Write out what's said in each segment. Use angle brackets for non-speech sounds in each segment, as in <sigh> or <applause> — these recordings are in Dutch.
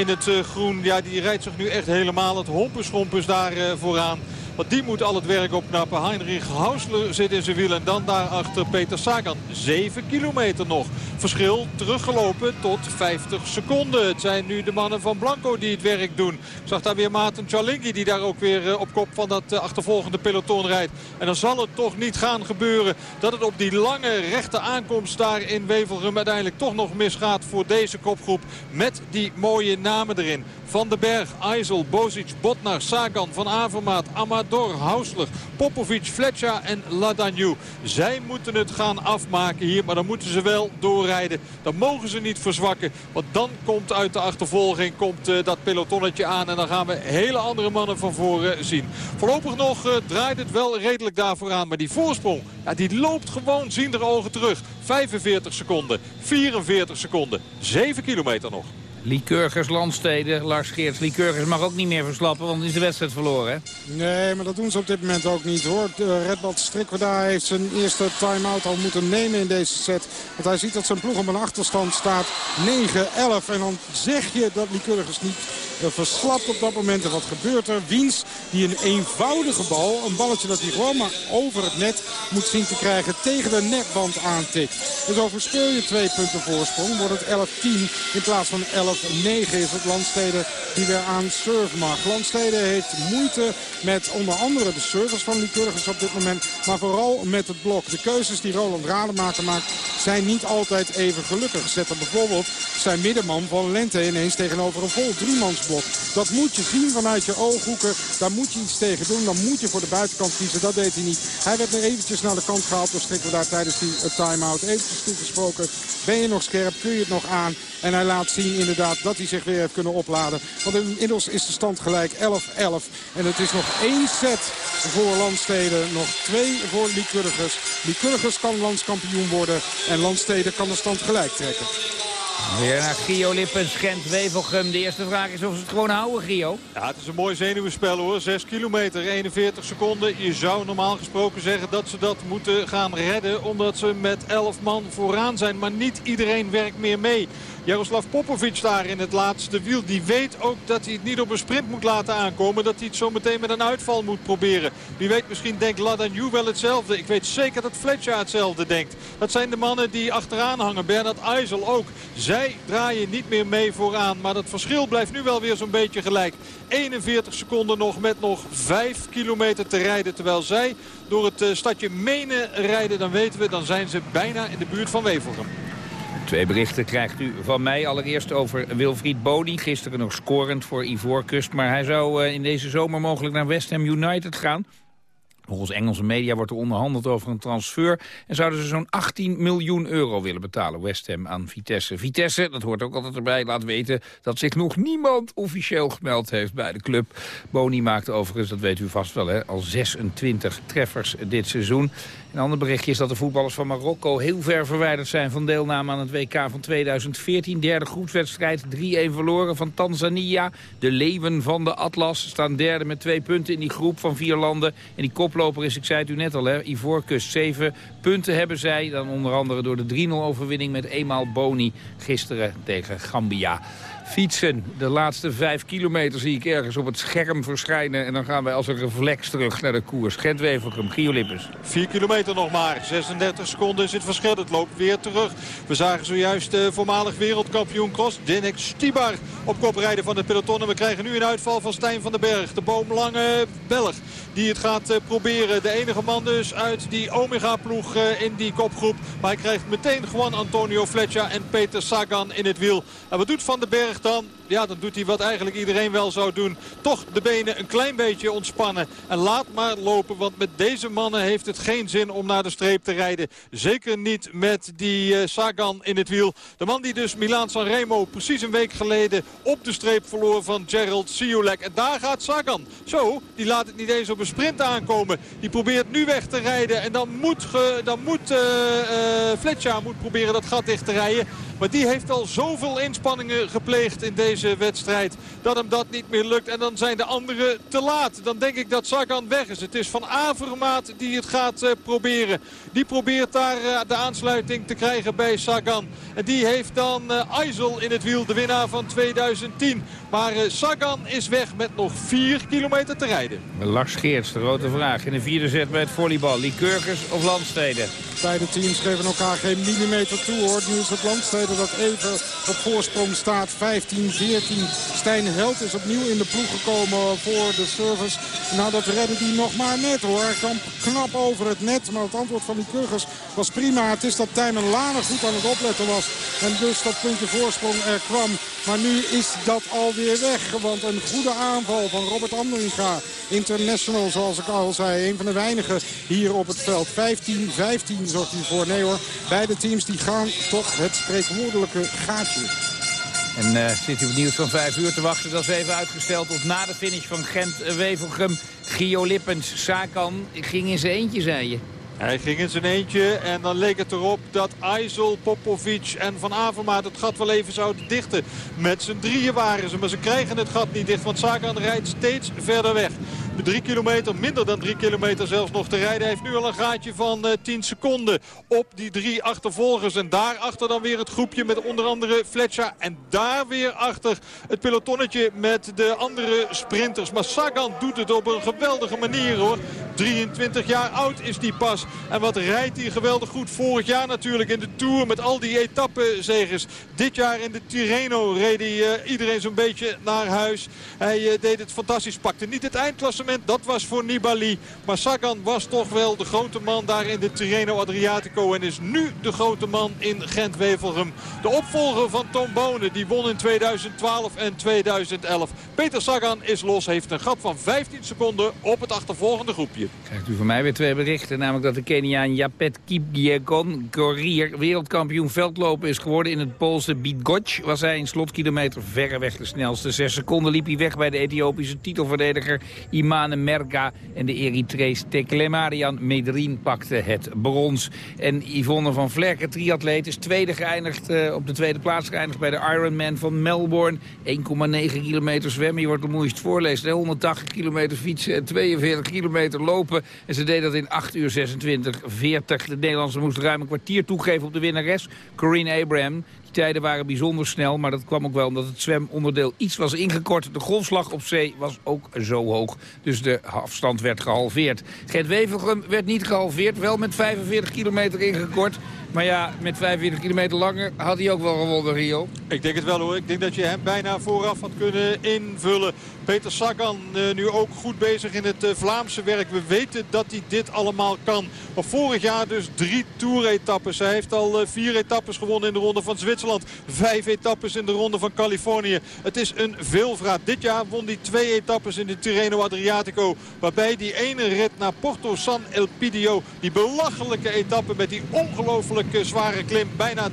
in het uh, groen. Ja, die rijdt zich nu echt helemaal. Het hompenschompen daar uh, vooraan. Want die moet al het werk opknappen. Heinrich Hausler zit in zijn wiel. En dan daarachter Peter Sagan. 7 kilometer nog. Verschil teruggelopen tot 50 seconden. Het zijn nu de mannen van Blanco die het werk doen. Ik zag daar weer Maarten Cialinghi die daar ook weer eh, op kop van dat eh, achtervolgende peloton rijdt. En dan zal het toch niet gaan gebeuren dat het op die lange rechte aankomst daar in Wevelgem uiteindelijk toch nog misgaat voor deze kopgroep. Met die mooie namen erin. Van den Berg, IJssel, Bozic, Botnar, Sagan, Van Avermaat, Amador, Hausler, Popovic, Fletcher en Ladagnou. Zij moeten het gaan afmaken hier, maar dan moeten ze wel doorrijden. Dan mogen ze niet verzwakken, want dan komt uit de achtervolging komt, uh, dat pelotonnetje aan. En dan gaan we hele andere mannen van voren zien. Voorlopig nog uh, draait het wel redelijk daarvoor aan, maar die voorsprong, ja, die loopt gewoon zien er ogen terug. 45 seconden, 44 seconden, 7 kilometer nog. Liekeurgers, Landsteden, Lars Geerts. Liekeurgers mag ook niet meer verslappen, want is de wedstrijd verloren, hè? Nee, maar dat doen ze op dit moment ook niet, hoor. Redbald Strikweda heeft zijn eerste time-out al moeten nemen in deze set. Want hij ziet dat zijn ploeg op een achterstand staat 9-11. En dan zeg je dat Liekeurgers niet verslapt op dat moment. En wat gebeurt er? Wiens die een eenvoudige bal, een balletje dat hij gewoon maar over het net moet zien te krijgen, tegen de netband aantikt. En zo verspeel je twee punten voorsprong. Wordt het 11-10 in plaats van 11-9 is het Landsteden die weer aan surf mag. Landsteden heeft moeite met onder andere de service van Lycurgus op dit moment. Maar vooral met het blok. De keuzes die Roland Rademaker maakt zijn niet altijd even gelukkig. Zet er bijvoorbeeld zijn middenman van Lente ineens tegenover een vol driemans dat moet je zien vanuit je ooghoeken. Daar moet je iets tegen doen. Dan moet je voor de buitenkant kiezen. Dat deed hij niet. Hij werd er eventjes naar de kant gehaald door we daar tijdens die uh, time-out. Eventjes toegesproken. Ben je nog scherp? Kun je het nog aan? En hij laat zien inderdaad dat hij zich weer heeft kunnen opladen. Want inmiddels is de stand gelijk 11-11. En het is nog één set voor Landsteden. Nog twee voor Lycurgus. Lycurgus kan landskampioen worden. En Landsteden kan de stand gelijk trekken. Weer naar Gio Lippens, Gent, Wevelgem. De eerste vraag is of ze het gewoon houden, Gio. Ja, het is een mooi zenuwenspel hoor. 6 kilometer, 41 seconden. Je zou normaal gesproken zeggen dat ze dat moeten gaan redden. Omdat ze met 11 man vooraan zijn. Maar niet iedereen werkt meer mee. Jaroslav Popovic daar in het laatste wiel. Die weet ook dat hij het niet op een sprint moet laten aankomen. Dat hij het zo meteen met een uitval moet proberen. Wie weet misschien denkt Ladagnou wel hetzelfde. Ik weet zeker dat Fletcher hetzelfde denkt. Dat zijn de mannen die achteraan hangen. Bernard IJssel ook. Zij draaien niet meer mee vooraan. Maar dat verschil blijft nu wel weer zo'n beetje gelijk. 41 seconden nog met nog 5 kilometer te rijden. Terwijl zij door het eh, stadje Menen rijden. Dan weten we, dan zijn ze bijna in de buurt van Wevelgem. Twee berichten krijgt u van mij. Allereerst over Wilfried Boni. Gisteren nog scorend voor Ivoorkust. Maar hij zou eh, in deze zomer mogelijk naar West Ham United gaan. Volgens Engelse media wordt er onderhandeld over een transfer... en zouden ze zo'n 18 miljoen euro willen betalen, West Ham, aan Vitesse. Vitesse, dat hoort ook altijd erbij, laat weten... dat zich nog niemand officieel gemeld heeft bij de club. Boni maakte overigens, dat weet u vast wel, hè, al 26 treffers dit seizoen. Een ander berichtje is dat de voetballers van Marokko heel ver verwijderd zijn van deelname aan het WK van 2014. Derde groepswedstrijd, 3-1 verloren van Tanzania. De Leeuwen van de Atlas staan derde met twee punten in die groep van vier landen. En die koploper is, ik zei het u net al, hè, Ivoorkust. Zeven punten hebben zij, dan onder andere door de 3-0 overwinning met eenmaal Boni gisteren tegen Gambia. Fietsen, de laatste vijf kilometer zie ik ergens op het scherm verschijnen. En dan gaan wij als een reflex terug naar de koers. Gent-Wevelgem, Gio Lippens. 4 kilometer nog maar. 36 seconden is het verschil. Het loopt weer terug. We zagen zojuist de voormalig wereldkampioen Cross, Dinek Stibar, op kop rijden van het peloton. En we krijgen nu een uitval van Stijn van den Berg. De boomlange Belg die het gaat eh, proberen. De enige man dus uit die Omega-ploeg eh, in die kopgroep. Maar hij krijgt meteen gewoon Antonio Fletcher en Peter Sagan in het wiel. En wat doet Van den Berg dan? Ja, dan doet hij wat eigenlijk iedereen wel zou doen. Toch de benen een klein beetje ontspannen. En laat maar lopen, want met deze mannen heeft het geen zin om naar de streep te rijden. Zeker niet met die uh, Sagan in het wiel. De man die dus Milaan Sanremo precies een week geleden op de streep verloor van Gerald Siolek. En daar gaat Sagan. Zo, die laat het niet eens op een sprint aankomen. Die probeert nu weg te rijden. En dan moet, ge, dan moet uh, uh, Fletcher moet proberen dat gat dicht te rijden. Maar die heeft al zoveel inspanningen gepleegd in deze wedstrijd. Dat hem dat niet meer lukt. En dan zijn de anderen te laat. Dan denk ik dat Sagan weg is. Het is Van Avermaat die het gaat uh, proberen. Die probeert daar uh, de aansluiting te krijgen bij Sagan. En die heeft dan uh, IJssel in het wiel. De winnaar van 2010. Maar Sagan is weg met nog 4 kilometer te rijden. Lars Geerts, de grote vraag. In de vierde set bij het volleybal. Liekeurkers of Landsteden? Beide teams geven elkaar geen millimeter toe hoor. Nu is het Landsteden dat even op voorsprong staat. 15-14. Stijn Held is opnieuw in de ploeg gekomen voor de service. Nou dat redde hij nog maar net hoor. Hij kwam knap over het net. Maar het antwoord van die Kurgers was prima. Het is dat Tijmen Lane goed aan het opletten was. En dus dat puntje voorsprong er kwam. Maar nu is dat alweer weg. Want een goede aanval van Robert Andringa. International zoals ik al zei. Een van de weinigen hier op het veld. 15-15 zorgt hij voor. Nee hoor, beide teams die gaan toch het spreekwoordelijke gaatje. En uh, zit u nieuws van 5 uur te wachten. Dat is even uitgesteld tot na de finish van Gent-Wevelgem. Gio Lippens, Sakan, ging in zijn eentje, zei je. Hij ging in zijn eentje en dan leek het erop dat IJssel, Popovic en Van Avermaat het gat wel even zouden dichten. Met z'n drieën waren ze, maar ze krijgen het gat niet dicht, want Sagan rijdt steeds verder weg. Drie kilometer, minder dan drie kilometer zelfs nog te rijden. Hij heeft nu al een gaatje van uh, eh, 10 seconden op die drie achtervolgers. En daarachter dan weer het groepje met onder andere Fletcher. En daar weer achter het pelotonnetje met de andere sprinters. Maar Sagan doet het op een geweldige manier hoor. 23 jaar oud is die pas. En wat rijdt hij geweldig goed. Vorig jaar natuurlijk in de Tour met al die etappenzegers. Dit jaar in de Tirreno reed hij uh, iedereen zo'n beetje naar huis. Hij uh, deed het fantastisch. Pakte niet het eindklassement dat was voor Nibali. Maar Sagan was toch wel de grote man daar in de Tirreno Adriatico. En is nu de grote man in Gent-Wevelgem. De opvolger van Tom Bonen. Die won in 2012 en 2011. Peter Sagan is los. Heeft een gat van 15 seconden op het achtervolgende groepje. Krijgt u van mij weer twee berichten. Namelijk dat de Keniaan Japet Kipyegon, courier, wereldkampioen veldlopen is geworden in het Poolse Bidgoch. Was hij in slotkilometer verreweg de snelste. Zes seconden liep hij weg bij de Ethiopische titelverdediger Imam Merga en de Eritrees Teklemarian Medrin pakten het brons. En Yvonne van Vlerken, triatleet, is tweede geëindigd, uh, op de tweede plaats geëindigd bij de Ironman van Melbourne. 1,9 kilometer zwemmen, je wordt de moeist voorlezen. 180 kilometer fietsen en 42 kilometer lopen. En ze deed dat in 8 uur 26, 40. De Nederlandse moest ruim een kwartier toegeven op de winnares, Corinne Abraham tijden waren bijzonder snel, maar dat kwam ook wel omdat het zwemonderdeel iets was ingekort. De golfslag op zee was ook zo hoog, dus de afstand werd gehalveerd. Gert Wevelgem werd niet gehalveerd, wel met 45 kilometer ingekort. Maar ja, met 45 kilometer langer had hij ook wel gewonnen, Rio. Ik denk het wel hoor. Ik denk dat je hem bijna vooraf had kunnen invullen. Peter Sagan uh, nu ook goed bezig in het uh, Vlaamse werk. We weten dat hij dit allemaal kan. Maar vorig jaar dus drie Tour-etappes. Hij heeft al uh, vier etappes gewonnen in de ronde van Zwitserland. Vijf etappes in de ronde van Californië. Het is een veelvraat. Dit jaar won hij twee etappes in de Tirreno Adriatico. Waarbij die ene rit naar Porto San Elpidio. Die belachelijke etappe met die ongelooflijk zware klim. Bijna 30%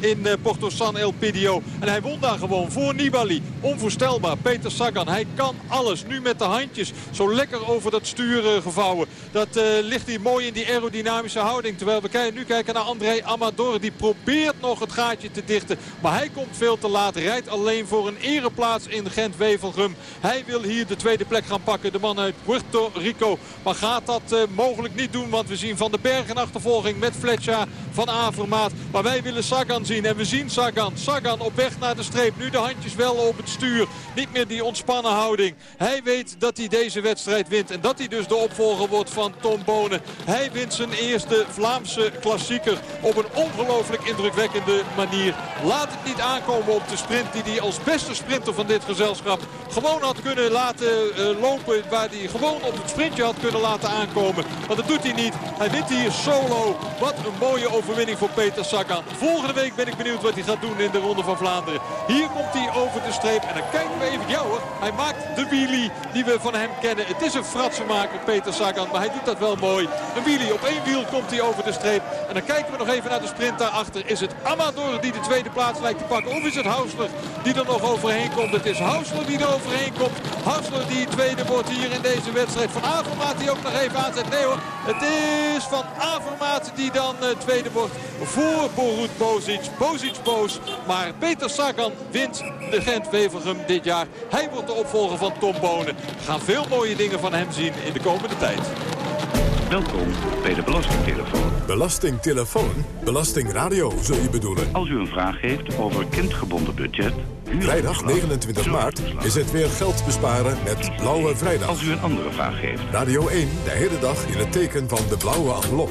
in Porto San Elpidio. En hij won daar gewoon voor Nibali. Onvoorstelbaar. Peter Sagan, hij kan alles. Nu met de handjes zo lekker over dat stuur gevouwen. Dat uh, ligt hier mooi in die aerodynamische houding. Terwijl we nu kijken naar André Amador. Die probeert nog het gaatje te dichten. Maar hij komt veel te laat. Rijdt alleen voor een ereplaats in Gent-Wevelgem. Hij wil hier de tweede plek gaan pakken. De man uit Puerto Rico. Maar gaat dat uh, mogelijk niet doen. Want we zien Van de Bergen achtervolging met Fletcher van Avermaat. Maar wij willen Sagan zien. En we zien Sagan. Sagan op weg naar de streep. Nu de handjes wel op het stuur. Niet meer die ontspannen houding. Hij weet dat hij deze wedstrijd wint. En dat hij dus de opvolger wordt van Tom Bonen. Hij wint zijn eerste Vlaamse klassieker op een ongelooflijk indrukwekkende manier. Laat het niet aankomen op de sprint die hij als beste sprinter van dit gezelschap gewoon had kunnen laten uh, lopen. Waar hij gewoon op het sprintje had kunnen laten aankomen. Maar dat doet hij niet. Hij wint hier solo. Wat een mooie overwinning voor Peter Sagan. Volgende week ben ik benieuwd wat hij gaat doen in de Ronde van Vlaanderen. Hier komt hij over de streep. En dan kijken we even. Ja hoor, hij maakt de wheelie die we van hem kennen. Het is een fratsenmaker, Peter Sagan. Maar hij doet dat wel mooi. Een wheelie. Op één wiel komt hij over de streep. En dan kijken we nog even naar de sprint daarachter. Is het Amador die de tweede plaats lijkt te pakken? Of is het Hausler die er nog overheen komt? Het is Hausler die er overheen komt. Hausler die tweede wordt hier in deze wedstrijd. Van Avermaat die ook nog even aanzet. Nee hoor, Het is Van Avermaat die dan uh, tweede wordt voor Borut Bozic. Bozic boos, maar Peter Sagan wint de Gent-Wevelgem dit jaar. Hij wordt de opvolger van Tom Bonen. We gaan veel mooie dingen van hem zien in de komende tijd. Welkom bij de Belastingtelefoon. Belastingtelefoon? Belastingradio zul je bedoelen? Als u een vraag heeft over kindgebonden budget... Vrijdag 29 maart is het weer geld besparen met Blauwe Vrijdag. Als u een andere vraag heeft. Radio 1, de hele dag in het teken van de blauwe envelop.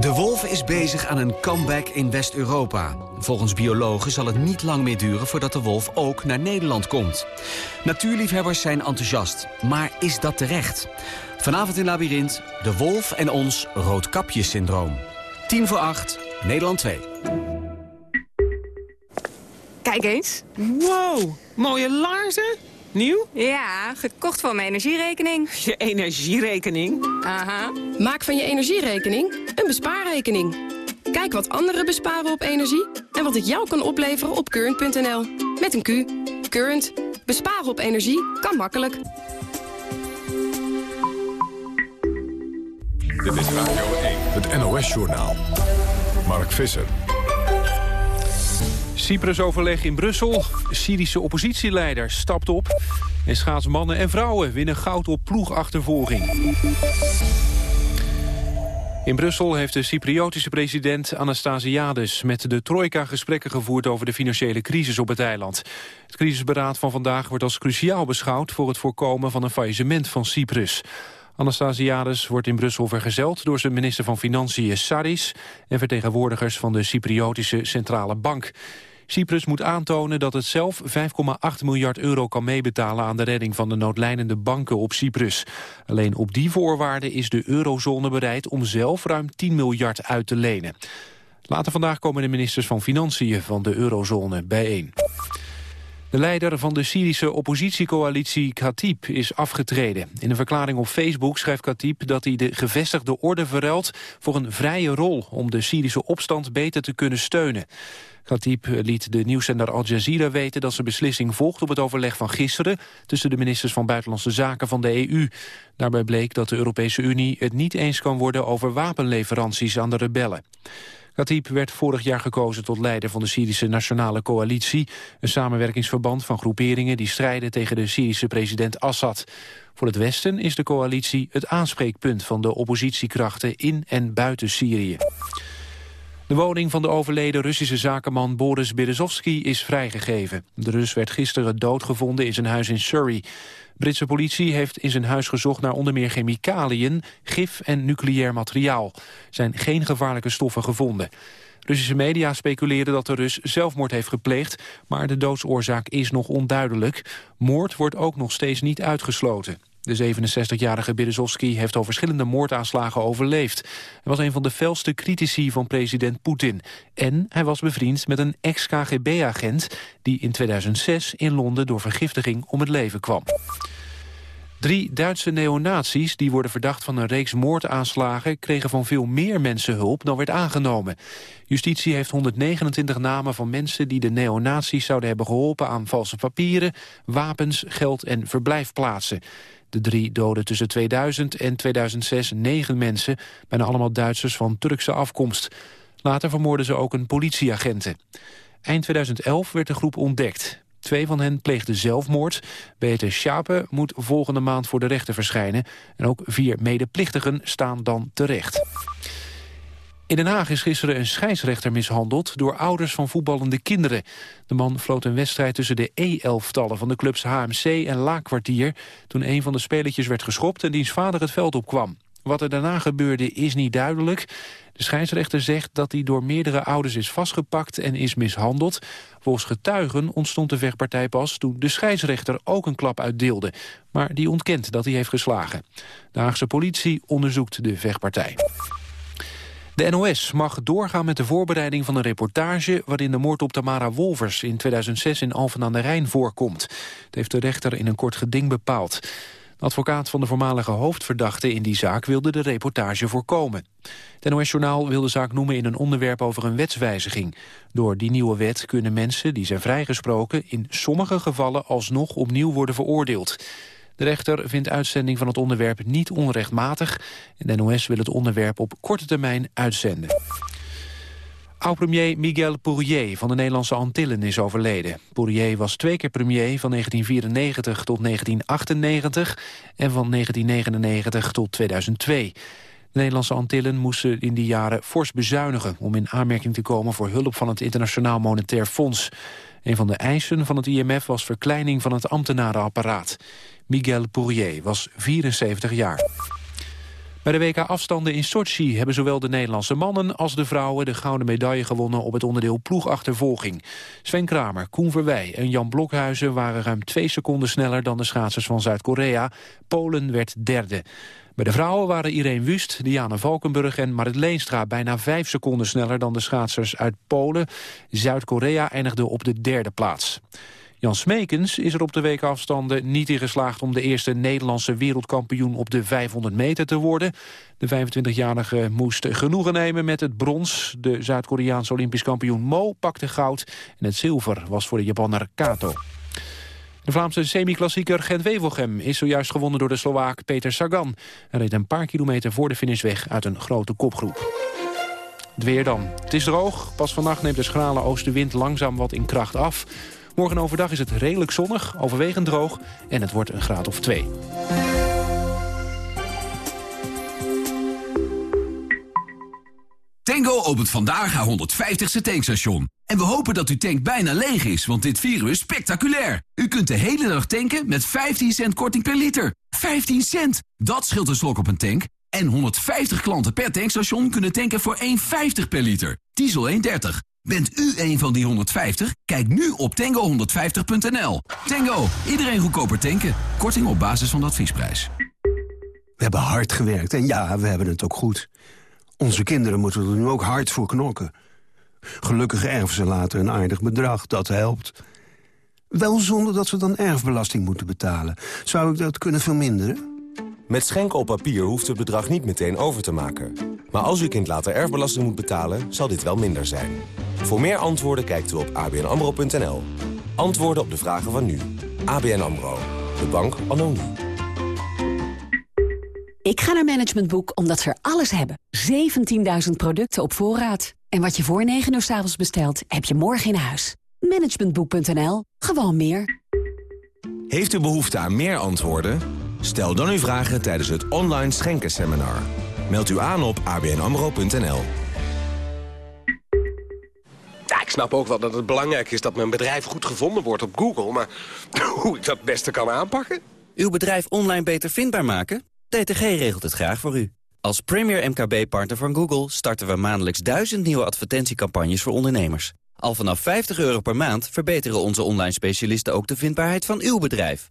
De wolf is bezig aan een comeback in West-Europa. Volgens biologen zal het niet lang meer duren voordat de wolf ook naar Nederland komt. Natuurliefhebbers zijn enthousiast, maar is dat terecht? Vanavond in Labyrinth, De Wolf en ons Roodkapjesyndroom. 10 voor 8, Nederland 2. Kijk eens. Wow, mooie laarzen. Nieuw? Ja, gekocht van mijn energierekening. <laughs> Je energierekening? Aha. Maak van je energierekening een bespaarrekening. Kijk wat anderen besparen op energie en wat het jou kan opleveren op current.nl. Met een Q. Current. Besparen op energie kan makkelijk. Dit is Radio 1, het NOS-journaal. Mark Visser. Cyprus-overleg in Brussel. Syrische oppositieleider stapt op. En schaatsmannen en vrouwen winnen goud op ploegachtervolging. In Brussel heeft de Cypriotische president Anastasiades met de trojka gesprekken gevoerd over de financiële crisis op het eiland. Het crisisberaad van vandaag wordt als cruciaal beschouwd voor het voorkomen van een faillissement van Cyprus. Anastasiades wordt in Brussel vergezeld door zijn minister van Financiën Saris en vertegenwoordigers van de Cypriotische Centrale Bank. Cyprus moet aantonen dat het zelf 5,8 miljard euro kan meebetalen aan de redding van de noodlijnende banken op Cyprus. Alleen op die voorwaarden is de eurozone bereid om zelf ruim 10 miljard uit te lenen. Later vandaag komen de ministers van Financiën van de eurozone bijeen. De leider van de Syrische oppositiecoalitie Khatib is afgetreden. In een verklaring op Facebook schrijft Khatib dat hij de gevestigde orde verruilt voor een vrije rol om de Syrische opstand beter te kunnen steunen. Khatib liet de nieuwszender Al Jazeera weten dat zijn beslissing volgt op het overleg van gisteren tussen de ministers van Buitenlandse Zaken van de EU. Daarbij bleek dat de Europese Unie het niet eens kan worden over wapenleveranties aan de rebellen. Khatib werd vorig jaar gekozen tot leider van de Syrische Nationale Coalitie, een samenwerkingsverband van groeperingen die strijden tegen de Syrische president Assad. Voor het Westen is de coalitie het aanspreekpunt van de oppositiekrachten in en buiten Syrië. De woning van de overleden Russische zakenman Boris Berezovsky is vrijgegeven. De Rus werd gisteren doodgevonden in zijn huis in Surrey. Britse politie heeft in zijn huis gezocht naar onder meer chemicaliën, gif en nucleair materiaal. Er zijn geen gevaarlijke stoffen gevonden. Russische media speculeren dat de Rus zelfmoord heeft gepleegd, maar de doodsoorzaak is nog onduidelijk. Moord wordt ook nog steeds niet uitgesloten. De 67-jarige Berezovsky heeft al verschillende moordaanslagen overleefd. Hij was een van de felste critici van president Poetin. En hij was bevriend met een ex-KGB-agent... die in 2006 in Londen door vergiftiging om het leven kwam. Drie Duitse neonazies die worden verdacht van een reeks moordaanslagen... kregen van veel meer mensen hulp dan werd aangenomen. Justitie heeft 129 namen van mensen die de neonazies zouden hebben geholpen... aan valse papieren, wapens, geld en verblijfplaatsen. De drie doden tussen 2000 en 2006 negen mensen, bijna allemaal Duitsers van Turkse afkomst. Later vermoorden ze ook een politieagenten. Eind 2011 werd de groep ontdekt. Twee van hen pleegden zelfmoord. Beter Schape moet volgende maand voor de rechter verschijnen. En ook vier medeplichtigen staan dan terecht. In Den Haag is gisteren een scheidsrechter mishandeld door ouders van voetballende kinderen. De man floot een wedstrijd tussen de E-elftallen van de clubs HMC en Laakkwartier... toen een van de spelertjes werd geschopt en diens vader het veld opkwam. Wat er daarna gebeurde is niet duidelijk. De scheidsrechter zegt dat hij door meerdere ouders is vastgepakt en is mishandeld. Volgens getuigen ontstond de vechtpartij pas toen de scheidsrechter ook een klap uitdeelde. Maar die ontkent dat hij heeft geslagen. De Haagse politie onderzoekt de vechtpartij. De NOS mag doorgaan met de voorbereiding van een reportage... waarin de moord op Tamara Wolvers in 2006 in Alphen aan de Rijn voorkomt. Dat heeft de rechter in een kort geding bepaald. De advocaat van de voormalige hoofdverdachte in die zaak wilde de reportage voorkomen. Het NOS-journaal wil de zaak noemen in een onderwerp over een wetswijziging. Door die nieuwe wet kunnen mensen die zijn vrijgesproken... in sommige gevallen alsnog opnieuw worden veroordeeld. De rechter vindt uitzending van het onderwerp niet onrechtmatig... en de NOS wil het onderwerp op korte termijn uitzenden. Oud-premier Miguel Pourier van de Nederlandse Antillen is overleden. Pourier was twee keer premier van 1994 tot 1998 en van 1999 tot 2002. De Nederlandse Antillen moesten in die jaren fors bezuinigen... om in aanmerking te komen voor hulp van het Internationaal Monetair Fonds. Een van de eisen van het IMF was verkleining van het ambtenarenapparaat. Miguel Pourier was 74 jaar. Bij de WK-afstanden in Sochi hebben zowel de Nederlandse mannen als de vrouwen de gouden medaille gewonnen op het onderdeel ploegachtervolging. Sven Kramer, Koen Verwij en Jan Blokhuizen waren ruim twee seconden sneller dan de schaatsers van Zuid-Korea. Polen werd derde. Bij de vrouwen waren Irene Wust, Diana Valkenburg en Marit Leenstra bijna vijf seconden sneller dan de schaatsers uit Polen. Zuid-Korea eindigde op de derde plaats. Jan Smekens is er op de weekafstanden niet in geslaagd... om de eerste Nederlandse wereldkampioen op de 500 meter te worden. De 25-jarige moest genoegen nemen met het brons. De Zuid-Koreaanse Olympisch kampioen Mo pakte goud... en het zilver was voor de Japanner Kato. De Vlaamse semi-klassieker Gent-Wevelgem is zojuist gewonnen door de Slovaak Peter Sagan. Hij reed een paar kilometer voor de finish weg uit een grote kopgroep. Het weer dan. Het is droog. Pas vannacht neemt de schrale oostenwind langzaam wat in kracht af. Morgen overdag is het redelijk zonnig, overwegend droog en het wordt een graad of twee. Tango opent vandaag haar 150ste tankstation. En we hopen dat uw tank bijna leeg is, want dit virus is spectaculair. U kunt de hele dag tanken met 15 cent korting per liter. 15 cent! Dat scheelt een slok op een tank. En 150 klanten per tankstation kunnen tanken voor 1,50 per liter. Diesel 1,30. Bent u een van die 150? Kijk nu op tango150.nl. Tango, iedereen goedkoper tanken. Korting op basis van de adviesprijs. We hebben hard gewerkt en ja, we hebben het ook goed. Onze kinderen moeten er nu ook hard voor knokken. Gelukkig erven ze later een aardig bedrag, dat helpt. Wel zonder dat ze dan erfbelasting moeten betalen. Zou ik dat kunnen verminderen? Met schenken op papier hoeft u het bedrag niet meteen over te maken. Maar als uw kind later erfbelasting moet betalen, zal dit wel minder zijn. Voor meer antwoorden kijkt u op abnamro.nl. Antwoorden op de vragen van nu. ABN AMRO. De bank anno nu. Ik ga naar Management Boek omdat ze er alles hebben. 17.000 producten op voorraad. En wat je voor 9 uur s avonds bestelt, heb je morgen in huis. Managementboek.nl. Gewoon meer. Heeft u behoefte aan meer antwoorden? Stel dan uw vragen tijdens het online schenkenseminar. Meld u aan op abnamro.nl. Ja, ik snap ook wel dat het belangrijk is dat mijn bedrijf goed gevonden wordt op Google. Maar <laughs> hoe ik dat het beste kan aanpakken? Uw bedrijf online beter vindbaar maken? DTG regelt het graag voor u. Als premier MKB-partner van Google starten we maandelijks duizend nieuwe advertentiecampagnes voor ondernemers. Al vanaf 50 euro per maand verbeteren onze online specialisten ook de vindbaarheid van uw bedrijf.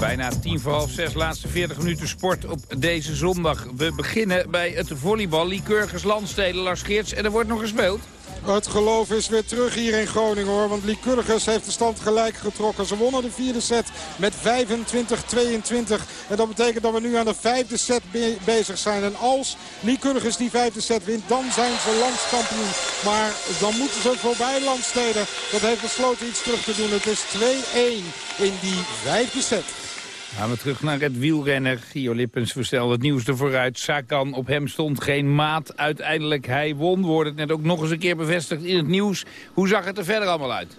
Bijna tien voor half zes, laatste 40 minuten sport op deze zondag. We beginnen bij het volleybal. Lycurgus Landsteden, Lars Geerts. En er wordt nog gespeeld. Het geloof is weer terug hier in Groningen hoor. Want Lycurgus heeft de stand gelijk getrokken. Ze wonnen de vierde set met 25-22. En dat betekent dat we nu aan de vijfde set bezig zijn. En als Lycurgus die vijfde set wint, dan zijn ze landskampioen. Maar dan moeten ze voorbij Landsteden. Dat heeft besloten iets terug te doen. Het is 2-1 in die vijfde set. Gaan we terug naar het wielrenner. Gio Lippens verstelde het nieuws er vooruit. Sagan, op hem stond geen maat. Uiteindelijk, hij won. Wordt het net ook nog eens een keer bevestigd in het nieuws. Hoe zag het er verder allemaal uit?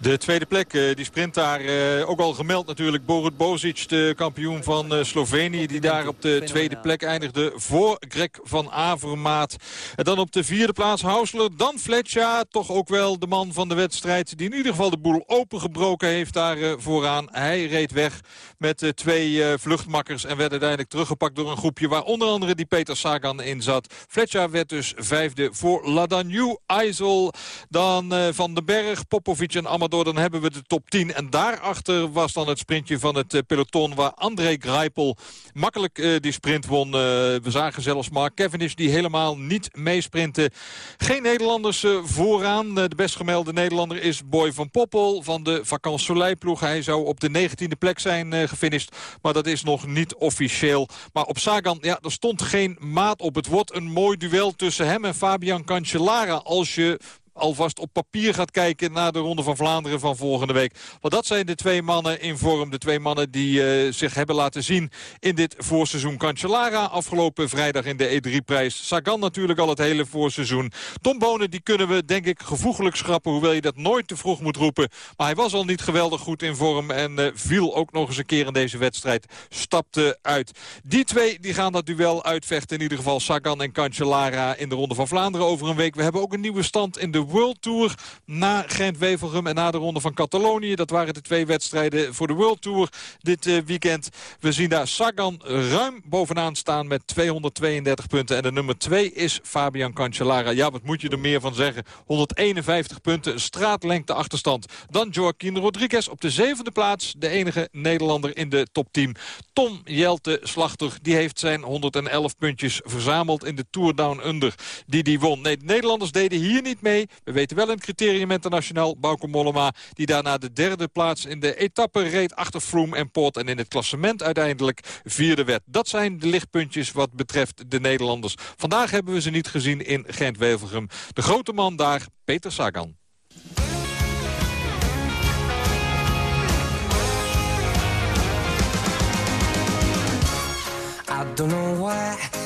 De tweede plek, eh, die sprint daar eh, ook al gemeld natuurlijk. Borut Bozic, de kampioen van eh, Slovenië. Die daar op de tweede plek eindigde voor Greg van Avermaat. En dan op de vierde plaats Hausler. Dan Fletcher, toch ook wel de man van de wedstrijd. Die in ieder geval de boel opengebroken heeft daar vooraan. Hij reed weg met twee vluchtmakkers. En werd uiteindelijk teruggepakt door een groepje. Waar onder andere die Peter Sagan in zat. Fletcher werd dus vijfde voor Ladanu, IJssel. Dan Van den Berg, Popovic en Amador, dan hebben we de top 10. En daarachter was dan het sprintje van het eh, peloton... waar André Greipel makkelijk uh, die sprint won. Uh, we zagen zelfs Mark Cavendish die helemaal niet meesprintte. Geen Nederlanders vooraan. de best gemelde Nederlander is Boy van Poppel van de Vakant Soleil ploeg. Hij zou op de 19e plek zijn gefinished. Maar dat is nog niet officieel. Maar op Sagan, ja, er stond geen maat op. Het wordt een mooi duel tussen hem en Fabian Cancellara. Als je alvast op papier gaat kijken naar de Ronde van Vlaanderen van volgende week. Want dat zijn de twee mannen in vorm. De twee mannen die uh, zich hebben laten zien in dit voorseizoen. Cancellara afgelopen vrijdag in de E3-prijs. Sagan natuurlijk al het hele voorseizoen. Tom Bonen die kunnen we denk ik gevoeglijk schrappen. Hoewel je dat nooit te vroeg moet roepen. Maar hij was al niet geweldig goed in vorm. En uh, viel ook nog eens een keer in deze wedstrijd. Stapte uit. Die twee die gaan dat duel uitvechten. In ieder geval Sagan en Cancellara in de Ronde van Vlaanderen over een week. We hebben ook een nieuwe stand in de World Tour na Gent-Wevelgem en na de ronde van Catalonië. Dat waren de twee wedstrijden voor de World Tour dit uh, weekend. We zien daar Sagan ruim bovenaan staan met 232 punten. En de nummer 2 is Fabian Cancellara. Ja, wat moet je er meer van zeggen? 151 punten, straatlengte achterstand. Dan Joaquin Rodriguez op de zevende plaats. De enige Nederlander in de top 10. Tom Jelte Slachter, die heeft zijn 111 puntjes verzameld in de Tour Down Under. Die die won. Nee, de Nederlanders deden hier niet mee. We weten wel een criterium internationaal. Bauke Mollema die daarna de derde plaats in de etappe reed achter Froome en Poort. En in het klassement uiteindelijk vierde werd. Dat zijn de lichtpuntjes wat betreft de Nederlanders. Vandaag hebben we ze niet gezien in Gent-Wevelgem. De grote man daar, Peter Sagan. I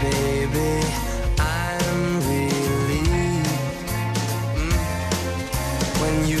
baby, I'm relieved mm. when you.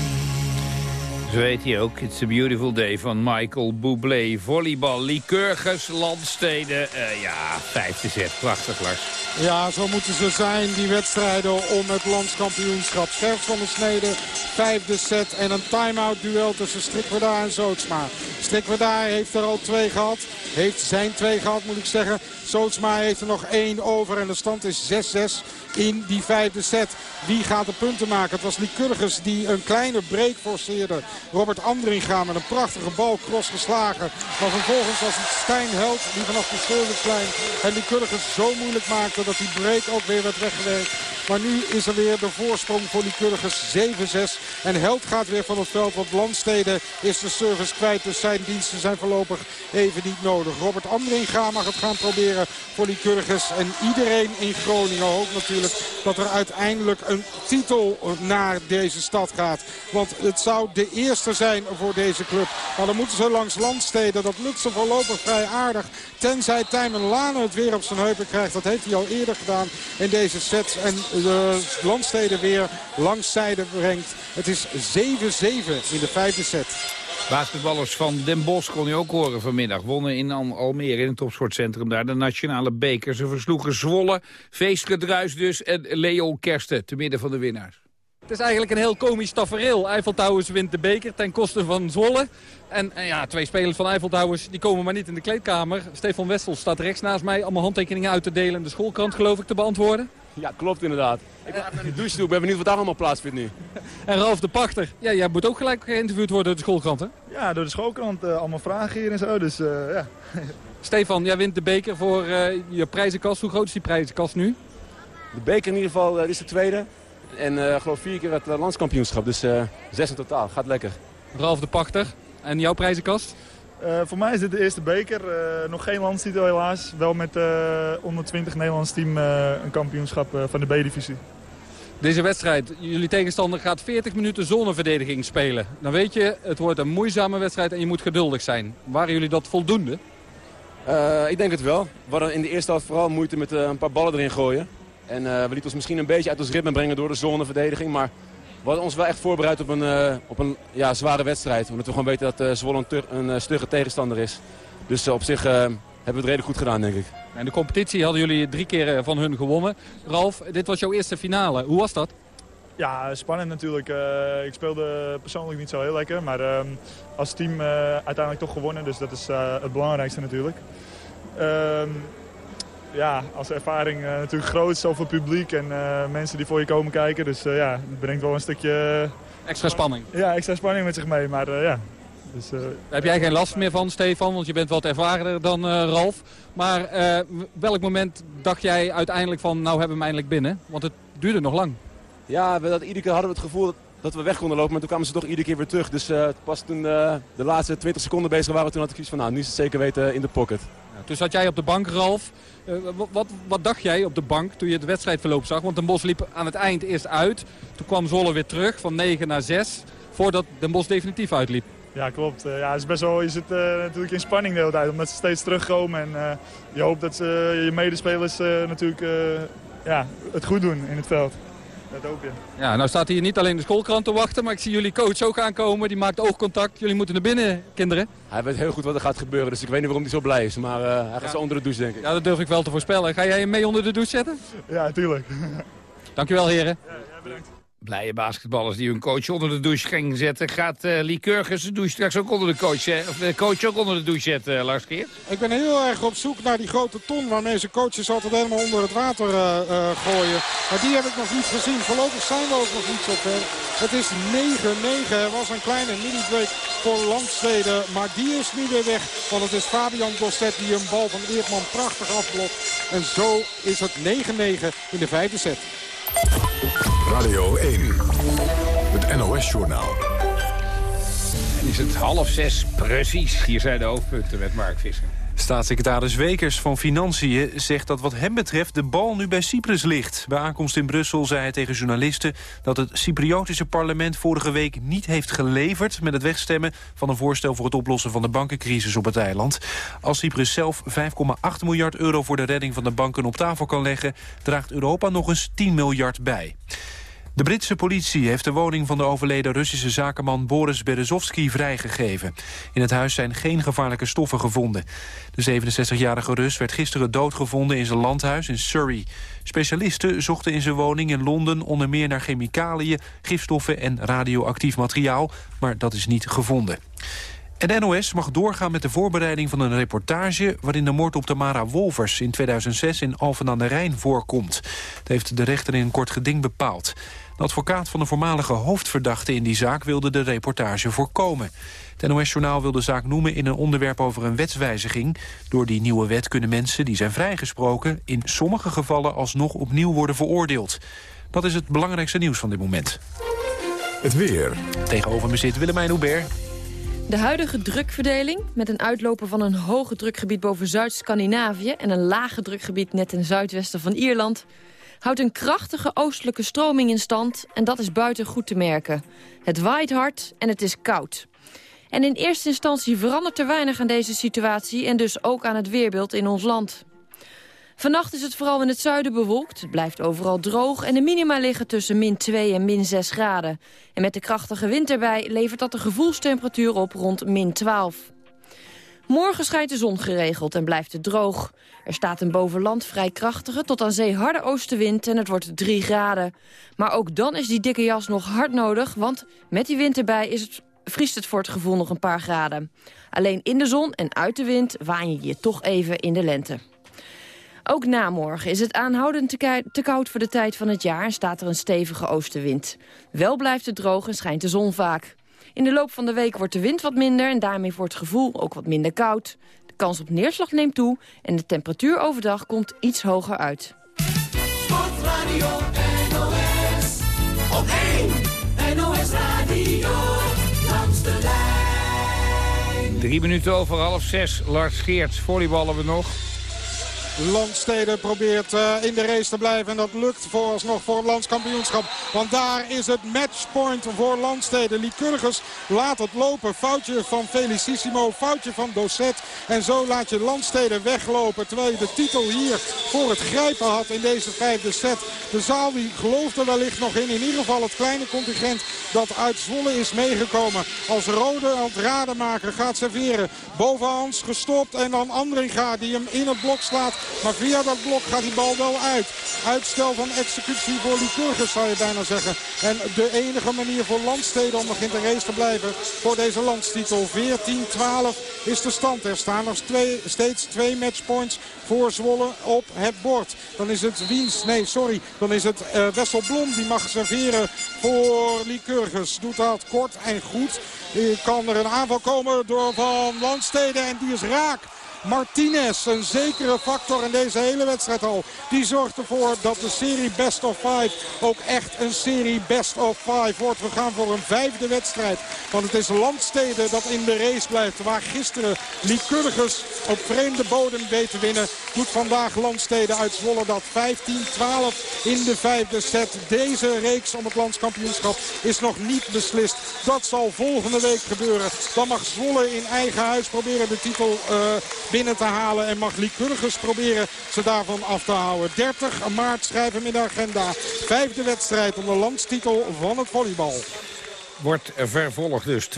Zo heet hij ook. It's a Beautiful Day van Michael Bublé. Volleybal, Lycurgus, Landsteden. Eh, ja, vijfde set. Prachtig, Lars. Ja, zo moeten ze zijn, die wedstrijden om het landskampioenschap. Scherps van de snede, vijfde set en een time-out duel tussen Strikwerda en Zootsma. Strikwerda heeft er al twee gehad. Heeft zijn twee gehad, moet ik zeggen. Zootsma heeft er nog één over en de stand is 6-6 in die vijfde set. Wie gaat de punten maken? Het was Lycurgus die een kleine break forceerde. Robert Andringa met een prachtige bal cross geslagen. Maar vervolgens was het Stijn Held die vanaf de schilderslijn en Lycurgus zo moeilijk maakte dat die break ook weer werd weggewerkt. Maar nu is er weer de voorsprong voor Lycurgus 7-6. En Held gaat weer van het veld, want Landsteden is de service kwijt. Dus zijn diensten zijn voorlopig even niet nodig. Robert Andringa mag het gaan proberen voor Lycurgus. En iedereen in Groningen hoopt natuurlijk dat er uiteindelijk een titel naar deze stad gaat. Want het zou de eerste zijn voor deze club. Maar dan moeten ze langs Landsteden. Dat lukt ze voorlopig vrij aardig. Tenzij Tijmen Lane het weer op zijn heupen krijgt. Dat heeft hij al eerder gedaan in deze sets. En de Landsteden weer langs zijde brengt. Het is 7-7 in de vijfde set. Basketballers van Den Bosch kon je ook horen vanmiddag. Wonnen in Al- Almere in het topsportcentrum daar de nationale beker. Ze versloegen Zwolle, Feestgedruis dus en Leon Kersten te midden van de winnaars. Het is eigenlijk een heel komisch tafereel. Eiffel Towers wint de beker ten koste van Zwolle. En, en ja, twee spelers van Eiffel Towers die komen maar niet in de kleedkamer. Stefan Wessel staat rechts naast mij. Allemaal handtekeningen uit te delen en de schoolkrant geloof ik te beantwoorden. Ja, klopt inderdaad. Ik ga even naar de douche toe. Ik ben benieuwd wat daar allemaal plaatsvindt nu. <laughs> En Ralf de Pachter, ja, jij moet ook gelijk geïnterviewd worden door de schoolkrant hè? Ja, door de schoolkrant eh, allemaal vragen hier en zo, dus eh, ja. <laughs> Stefan, jij wint de beker voor eh, je prijzenkast. Hoe groot is die prijzenkast nu? De beker in ieder geval is de tweede. En eh, ik geloof vier keer het landskampioenschap. Dus eh, zes in totaal. Gaat lekker. Ralf de Pachter, en jouw prijzenkast? Eh, voor mij is dit de eerste beker. Eh, nog geen landstitel helaas. Wel met eh onder 20 Nederlands team eh, een kampioenschap eh, van de B-divisie. Deze wedstrijd, jullie tegenstander gaat 40 minuten zoneverdediging spelen. Dan weet je, het wordt een moeizame wedstrijd en je moet geduldig zijn. Waren jullie dat voldoende? Eh, ik denk het wel. We hadden in de eerste helft vooral moeite met een paar ballen erin gooien. En eh, we lieten ons misschien een beetje uit ons ritme brengen door de zoneverdediging. Maar we hadden ons wel echt voorbereid op een, eh, op een ja, zware wedstrijd. Omdat we gewoon weten dat eh, Zwolle een, tur- een eh, stugge tegenstander is. Dus op zich eh, hebben we het redelijk goed gedaan, denk ik. In de competitie hadden jullie drie keer van hun gewonnen. Ralf, dit was jouw eerste finale. Hoe was dat? Ja, spannend natuurlijk. Eh, ik speelde persoonlijk niet zo heel lekker. Maar ehm, als team eh, uiteindelijk toch gewonnen. Dus dat is eh, het belangrijkste natuurlijk. Ehm, ja, als ervaring eh, natuurlijk groot. Zoveel publiek en eh, mensen die voor je komen kijken. Dus eh, ja, het brengt wel een stukje... Extra spanning. Ja, extra spanning met zich mee. Maar eh, ja, dus, eh, Daar heb jij geen last meer van, Stefan, want je bent wat ervarener dan eh, Ralf. Maar eh, welk moment dacht jij uiteindelijk van, nou hebben we hem eindelijk binnen? Want het duurde nog lang. Ja, we, dat, iedere keer hadden we het gevoel dat, dat we weg konden lopen. Maar toen kwamen ze toch iedere keer weer terug. Dus eh, pas toen eh, de laatste 20 seconden bezig waren, toen had ik iets van, nou, nu is het zeker weten in de pocket. Toen zat jij op de bank, Ralf. Eh, wat, wat, wat dacht jij op de bank toen je het wedstrijdverloop zag? Want Den Bosch liep aan het eind eerst uit. Toen kwam Zwolle weer terug van 9 naar 6. Voordat Den Bosch definitief uitliep. Ja, klopt. Ja, het is best wel, je zit eh, natuurlijk in spanning de hele tijd, omdat ze steeds terugkomen. En eh, je hoopt dat ze, je medespelers eh, natuurlijk eh, ja, het goed doen in het veld. Dat hoop je. Ja, nou staat hier niet alleen de schoolkrant te wachten, maar ik zie jullie coach ook aankomen. Die maakt oogcontact. Jullie moeten naar binnen, kinderen. Hij weet heel goed wat er gaat gebeuren, dus ik weet niet waarom hij zo blij is. Maar eh, hij gaat zo onder de douche, denk ik. Ja, dat durf ik wel te voorspellen. Ga jij hem mee onder de douche zetten? Ja, tuurlijk. Dankjewel, heren. Blije basketballers die hun coach onder de douche gingen zetten. Gaat uh, Lycurgus de douche straks ook onder de coach, eh, of de coach ook onder de douche zetten, uh, Lars Geert? Ik ben heel erg op zoek naar die grote ton waarmee ze coaches altijd helemaal onder het water gooien. Maar die heb ik nog niet gezien. Voorlopig zijn we ook nog niet zo ver. Het is 9-9. Er was een kleine mini-break voor Landsteden. Maar die is nu weer weg. Want het is Fabian Dosset die een bal van Eerdman prachtig afblokt. En zo is het 9-9 in de vijfde set. Radio 1, het NOS-journaal. En is het half zes precies. Hier zijn de hoofdpunten met Mark Visser. Staatssecretaris Wekers van Financiën zegt dat wat hem betreft de bal nu bij Cyprus ligt. Bij aankomst in Brussel zei hij tegen journalisten dat het Cypriotische parlement vorige week niet heeft geleverd met het wegstemmen van een voorstel voor het oplossen van de bankencrisis op het eiland. Als Cyprus zelf 5,8 miljard euro voor de redding van de banken op tafel kan leggen, draagt Europa nog eens 10 miljard bij. De Britse politie heeft de woning van de overleden Russische zakenman Boris Berezovsky vrijgegeven. In het huis zijn geen gevaarlijke stoffen gevonden. De 67-jarige Rus werd gisteren doodgevonden in zijn landhuis in Surrey. Specialisten zochten in zijn woning in Londen onder meer naar chemicaliën, gifstoffen en radioactief materiaal, maar dat is niet gevonden. En NOS mag doorgaan met de voorbereiding van een reportage... waarin de moord op Tamara Wolvers in 2006 in Alphen aan de Rijn voorkomt. Dat heeft de rechter in een kort geding bepaald. De advocaat van de voormalige hoofdverdachte in die zaak wilde de reportage voorkomen. Het NOS-journaal wil de zaak noemen in een onderwerp over een wetswijziging. Door die nieuwe wet kunnen mensen die zijn vrijgesproken... in sommige gevallen alsnog opnieuw worden veroordeeld. Dat is het belangrijkste nieuws van dit moment. Het weer. Tegenover me zit Willemijn Hubert. De huidige drukverdeling, met een uitloper van een hoge drukgebied boven Zuid-Scandinavië... en een lage drukgebied net ten zuidwesten van Ierland... houdt een krachtige oostelijke stroming in stand en dat is buiten goed te merken. Het waait hard en het is koud. En in eerste instantie verandert er weinig aan deze situatie... en dus ook aan het weerbeeld in ons land. Vannacht is het vooral in het zuiden bewolkt. Het blijft overal droog en de minima liggen tussen min 2 en min 6 graden. En met de krachtige wind erbij levert dat de gevoelstemperatuur op rond min 12. Morgen schijnt de zon geregeld en blijft het droog. Er staat een bovenland vrij krachtige tot aan zee harde oostenwind en het wordt 3 graden. Maar ook dan is die dikke jas nog hard nodig, want met die wind erbij is het, vriest het voor het gevoel nog een paar graden. Alleen in de zon en uit de wind waan je je toch even in de lente. Ook na morgen is het aanhoudend te, te, koud voor de tijd van het jaar... en staat er een stevige oostenwind. Wel blijft het droog en schijnt de zon vaak. In de loop van de week wordt de wind wat minder... en daarmee wordt het gevoel ook wat minder koud. De kans op neerslag neemt toe... en de temperatuur overdag komt iets hoger uit. Sportradio NOS, op 1 NOS Radio, langs de lijn. Drie minuten over half zes. Lars Geerts, volleyballen we nog. Landsteden probeert uh, in de race te blijven. En dat lukt vooralsnog voor het landskampioenschap. Want daar is het matchpoint voor Landsteden. Lycurgus laat het lopen. Foutje van Felicissimo, foutje van Dosset. En zo laat je Landsteden weglopen. Terwijl je de titel hier voor het grijpen had in deze vijfde set. De zaal die gelooft er wellicht nog in. In ieder geval het kleine contingent dat uit Zwolle is meegekomen. Als Rode het rademaker gaat serveren. Bovenhands gestopt en dan Andringa die hem in het blok slaat. Maar via dat blok gaat die bal wel uit. Uitstel van executie voor Lycurgus zou je bijna zeggen. En de enige manier voor Landsteden om nog in de race te blijven voor deze landstitel. 14-12 is de stand. Er staan nog twee, steeds twee matchpoints voor Zwolle op het bord. Dan is het Wiens, nee sorry, dan is het uh, Wessel Blom die mag serveren voor Lycurgus. Doet dat kort en goed. Kan er een aanval komen door Van Landsteden en die is raak. Martinez, een zekere factor in deze hele wedstrijd al. Die zorgt ervoor dat de serie Best of Five ook echt een serie Best of Five wordt. We gaan voor een vijfde wedstrijd. Want het is Landsteden dat in de race blijft. Waar gisteren Lycurgus op vreemde bodem weet te winnen. Doet vandaag Landsteden uit Zwolle dat 15-12 in de vijfde set. Deze reeks om het landskampioenschap is nog niet beslist. Dat zal volgende week gebeuren. Dan mag Zwolle in eigen huis proberen de titel uh, binnen te halen. En mag Lycurgus proberen ze daarvan af te houden. 30 maart schrijven in de agenda. Vijfde wedstrijd om de landstitel van het volleybal. Wordt vervolgd dus 2-2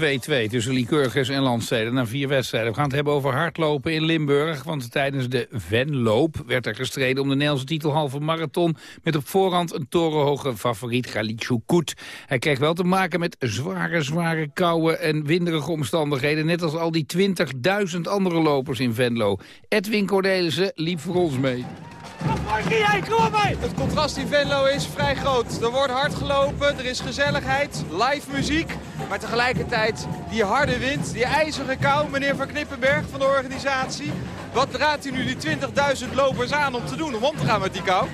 tussen Lycurgus en Landsteden na vier wedstrijden. We gaan het hebben over hardlopen in Limburg. Want tijdens de Venloop werd er gestreden om de Nederlandse titel halve marathon. Met op voorhand een torenhoge favoriet Galit Koet. Hij kreeg wel te maken met zware, zware koude en winderige omstandigheden. Net als al die 20.000 andere lopers in Venlo. Edwin Cornelissen liep voor ons mee. Het contrast in Venlo is vrij groot. Er wordt hard gelopen, er is gezelligheid, live muziek. Maar tegelijkertijd die harde wind, die ijzige kou. Meneer Van Knippenberg van de organisatie. Wat raadt u nu die 20.000 lopers aan om te doen, om om te gaan met die kou?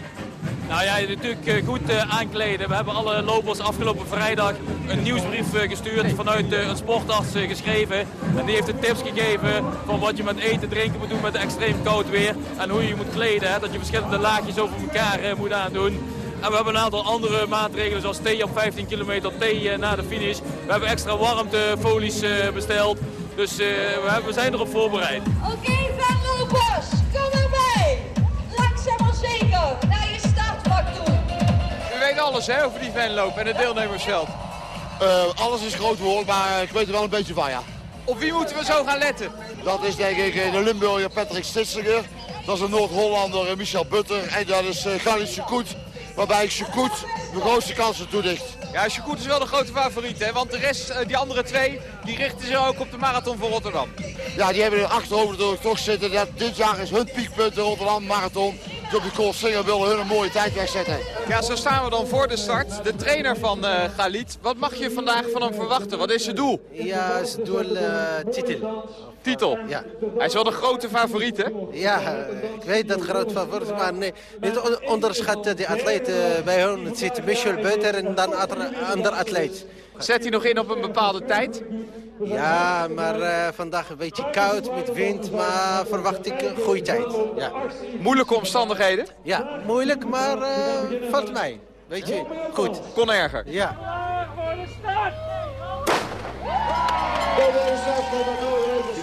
Nou ja, natuurlijk eh, goed eh, aankleden. We hebben alle lopers afgelopen vrijdag een nieuwsbrief eh, gestuurd vanuit een sportarts geschreven. En die heeft de tips gegeven van wat je met eten drinken moet doen met extreem koud weer. En hoe je moet kleden, hè, dat je verschillende laagjes over elkaar moet aandoen. En we hebben een aantal andere maatregelen zoals thee op 15 kilometer, thee na de finish. We hebben extra warmtefolies besteld. Dus we, zijn erop voorbereid. Oké, okay, lopers, weet alles hè, over die Venloop en het deelnemersveld. Uh, alles is groot woord, maar ik weet er wel een beetje van, ja. Op wie moeten we zo gaan letten? Dat is denk ik de Limburger Patrick Stitsinger. Dat is de Noord-Hollander Michel Butter. En dat is uh, Galit Sekoet. Waarbij ik Sekoet de grootste kansen toedicht. Ja, Sekoet is wel de grote favoriet, hè? Want de rest, uh, die andere twee, die richten zich ook op de marathon voor Rotterdam. Ja, die hebben er achterhoofd toch zitten. Dat dit jaar is hun piekpunt de Rotterdam Marathon. De Koolsingel willen hun een mooie tijd wegzetten. Ja, zo staan we dan voor de start. De trainer van uh, Galit. Wat mag je vandaag van hem verwachten? Wat is zijn doel? Ja, zijn doel uh, titel. Titel? Ja. Hij is wel de grote favoriet, hè? Ja, ik weet dat groot favoriet, maar nee, niet onderschat de atleet. bij hun het zit Michel Butter en dan een ander atleet. Zet hij nog in op een bepaalde tijd? Ja, maar uh, vandaag een beetje koud met wind, maar verwacht ik een goede tijd. Ja. Moeilijke omstandigheden? Ja, moeilijk, maar uh, valt mij. Weet je, goed. Kon erger? Ja.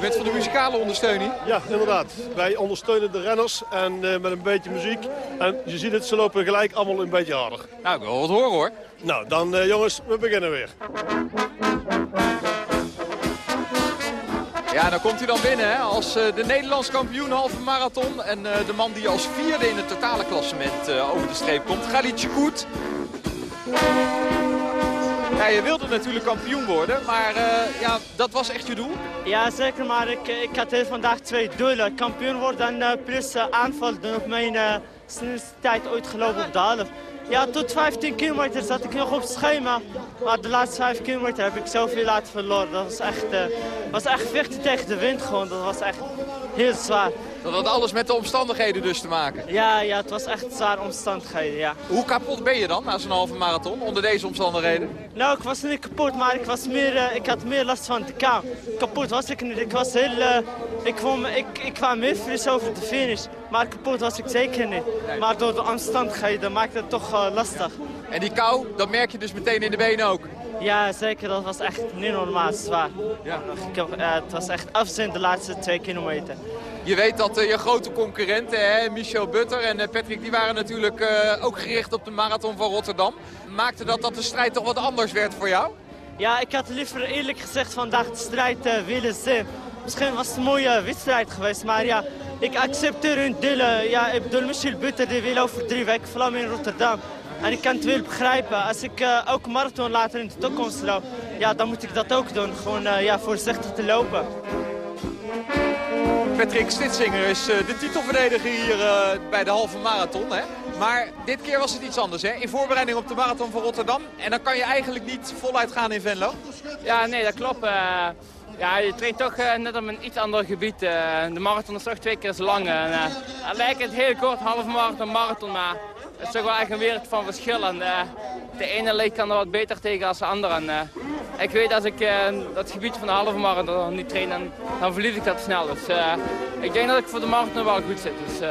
Bent van de muzikale ondersteuning? Ja, inderdaad. Wij ondersteunen de renners en uh, met een beetje muziek. En je ziet het, ze lopen gelijk allemaal een beetje harder. Nou, ik wil wat horen hoor. Nou, dan uh, jongens, we beginnen weer. Ja, dan komt hij dan binnen hè, als uh, de Nederlands kampioen halve marathon. En de man die als vierde in het totale klassement over de streep komt. Galit Koet. Ja, je wilde natuurlijk kampioen worden, maar ja, dat was echt je doel? Ja, zeker. Maar ik, ik had vandaag twee doelen. Kampioen worden en plus aanval doen op mijn snelste tijd ooit gelopen op de half. Ja, tot 15 kilometer zat ik nog op het schema. Maar de laatste 5 kilometer heb ik zoveel laten verloren. Dat was echt, was echt vechten tegen de wind gewoon. Dat was echt heel zwaar. Dat had alles met de omstandigheden dus te maken? Ja, ja het was echt zware omstandigheden, ja. Hoe kapot ben je dan na zo'n halve marathon onder deze omstandigheden? Nou, ik was niet kapot, maar ik, was meer, uh, ik had meer last van de kou. Kapot was ik niet. Ik was heel... Uh, ik, kwam, ik, ik kwam meer fris over de finish. Maar kapot was ik zeker niet. Maar door de omstandigheden maakte het toch uh, lastig. En die kou, dat merk je dus meteen in de benen ook? Ja, zeker. Dat was echt niet normaal zwaar. Ja. Ik heb, het was echt afzien de laatste twee kilometer. Je weet dat uh, je grote concurrenten, hè, Michel Butter en uh, Patrick, die waren natuurlijk uh, ook gericht op de marathon van Rotterdam. Maakte dat dat de strijd toch wat anders werd voor jou? Ja, ik had liever eerlijk gezegd vandaag de strijd willen zien. Misschien was het een mooie wedstrijd geweest, maar ja, ik accepteer hun delen. Ja, ik bedoel, Michel Butter die wil over drie weken vlammen in Rotterdam. En ik kan het wel begrijpen. Als ik uh, ook marathon later in de toekomst loop, ja, dan moet ik dat ook doen. Gewoon uh, ja, voorzichtig te lopen. Patrick Stitsinger is uh, de titelverdediger hier bij de halve marathon. Hè? Maar dit keer was het iets anders, hè? In voorbereiding op de marathon van Rotterdam. En dan kan je eigenlijk niet voluit gaan in Venlo. Ja, nee, dat klopt. Ja, je traint toch net op een iets ander gebied. De marathon is toch twee keer zo lang. Lijkt het heel kort, halve marathon, marathon, maar het is toch wel echt een wereld van verschil. En, de ene leek kan er wat beter tegen als de andere. En, ik weet als ik dat gebied van de halve marathon niet train, dan, dan verlies ik dat snel. Dus ik denk dat ik voor de marathon wel goed zit. Dus,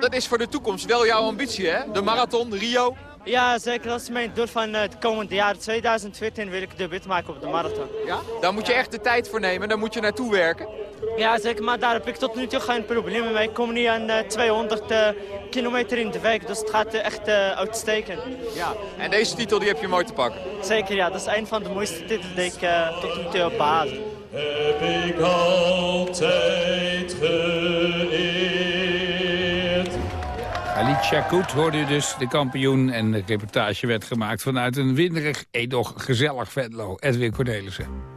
dat is voor de toekomst wel jouw ambitie, hè? De marathon, Rio? Ja, zeker. Dat is mijn doel van eh, het komende jaar. 2014 wil ik debuut maken op de marathon. Ja? Daar moet je echt de tijd voor nemen, daar moet je naartoe werken. Ja, zeker. Maar daar heb ik tot nu toe geen problemen mee. Ik kom nu aan eh, 200 eh, kilometer in de week, dus het gaat eh, echt eh, uitstekend. Ja, en deze titel die heb je mooi te pakken. Zeker, ja. Dat is een van de mooiste titels die ik eh, tot nu toe heb behaald. Heb ik altijd geëerd. Alicia Koet hoorde u dus, de kampioen. En de reportage werd gemaakt vanuit een winderig, edoch gezellig Venlo. Edwin Cornelissen.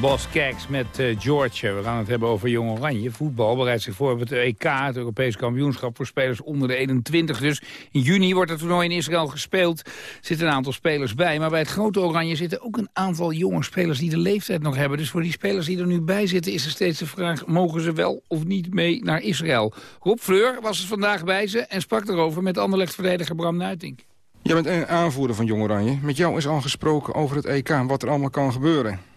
Bos met eh, Georgia. We gaan het hebben over Jong Oranje. Voetbal bereidt zich voor op het EK, het Europees kampioenschap voor spelers onder de 21. Dus in juni wordt het toernooi in Israël gespeeld. Er zitten een aantal spelers bij. Maar bij het grote Oranje zitten ook een aantal jonge spelers die de leeftijd nog hebben. Dus voor die spelers die er nu bij zitten is er steeds de vraag... mogen ze wel of niet mee naar Israël? Rob Fleur was het vandaag bij ze en sprak erover met Anderlecht-verdediger Bram Nuitink. Jij bent een aanvoerder van Jong Oranje. Met jou is al gesproken over het EK, wat er allemaal kan gebeuren.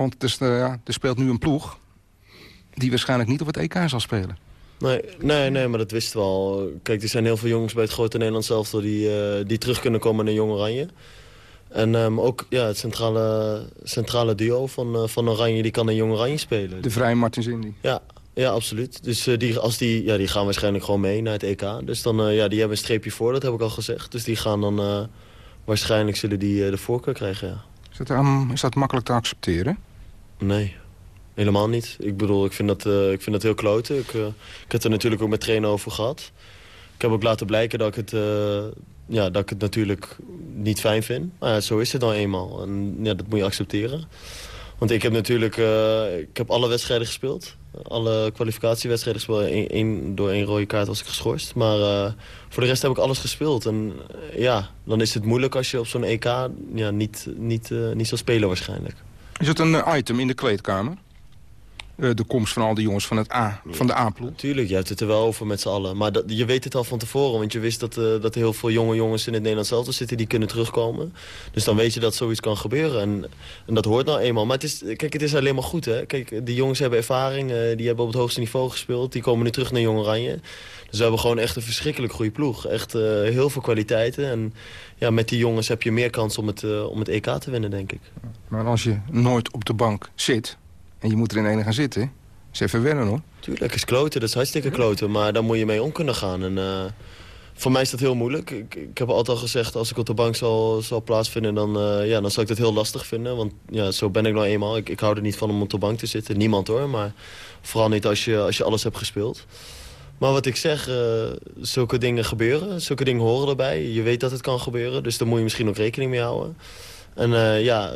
Want het is, eh, ja, er speelt nu een ploeg die waarschijnlijk niet op het EK zal spelen. Nee, nee, nee, maar dat wisten we al. Kijk, er zijn heel veel jongens bij het grote Nederlands zelf die, eh, die terug kunnen komen naar Jong Oranje. En ehm, ook ja, het centrale, centrale duo van, eh, van Oranje, die kan in Jong Oranje spelen. De Vrij Martins Indy. Ja, ja, absoluut. Dus die, als die, ja, die gaan waarschijnlijk gewoon mee naar het EK. Dus dan, ja, die hebben een streepje voor, dat heb ik al gezegd. Dus die gaan dan, waarschijnlijk zullen die de voorkeur krijgen, ja. Is dat, ehm, is dat makkelijk te accepteren? Nee, helemaal niet. Ik bedoel, ik vind dat, eh, ik vind dat heel kloten. Ik, eh, ik heb er natuurlijk ook met trainen over gehad. Ik heb ook laten blijken dat ik het, eh, ja, dat ik het natuurlijk niet fijn vind. Maar zo is het dan eenmaal. En ja, dat moet je accepteren. Want ik heb natuurlijk ik heb alle wedstrijden gespeeld. Alle kwalificatiewedstrijden gespeeld. Eén, door één rode kaart was ik geschorst. Maar voor de rest heb ik alles gespeeld. En ja, dan is het moeilijk als je op zo'n EK ja, niet, niet, niet zal spelen waarschijnlijk. Is het een eh, item in de kleedkamer? Eh, de komst van al die jongens van, het A, van de A-ploeg? Tuurlijk, je hebt het er wel over met z'n allen. Maar dat, je weet het al van tevoren. Want je wist dat, eh, dat er heel veel jonge jongens in het Nederlands elftal zitten... die kunnen terugkomen. Dus dan weet je dat zoiets kan gebeuren. En, en dat hoort nou eenmaal. Maar het is, kijk, het is alleen maar goed, hè. Kijk, die jongens hebben ervaring. eh, die hebben op het hoogste niveau gespeeld. Die komen nu terug naar Jong Oranje. Dus we hebben gewoon echt een verschrikkelijk goede ploeg. Echt heel veel kwaliteiten. En ja, met die jongens heb je meer kans om het, om het EK te winnen, denk ik. Maar als je nooit op de bank zit en je moet er in ene gaan zitten... is even wennen, hoor. Tuurlijk, is kloten. Dat is hartstikke kloten. Maar daar moet je mee om kunnen gaan. En, eh, voor mij is dat heel moeilijk. Ik, ik heb altijd al gezegd, als ik op de bank zal, zal plaatsvinden... Dan, eh, ja, dan zal ik dat heel lastig vinden. Want ja, zo ben ik nou eenmaal. Ik, ik hou er niet van om op de bank te zitten. Niemand hoor, maar vooral niet als je, als je alles hebt gespeeld. Maar wat ik zeg, eh, zulke dingen gebeuren. Zulke dingen horen erbij. Je weet dat het kan gebeuren. Dus daar moet je misschien ook rekening mee houden. En eh, ja,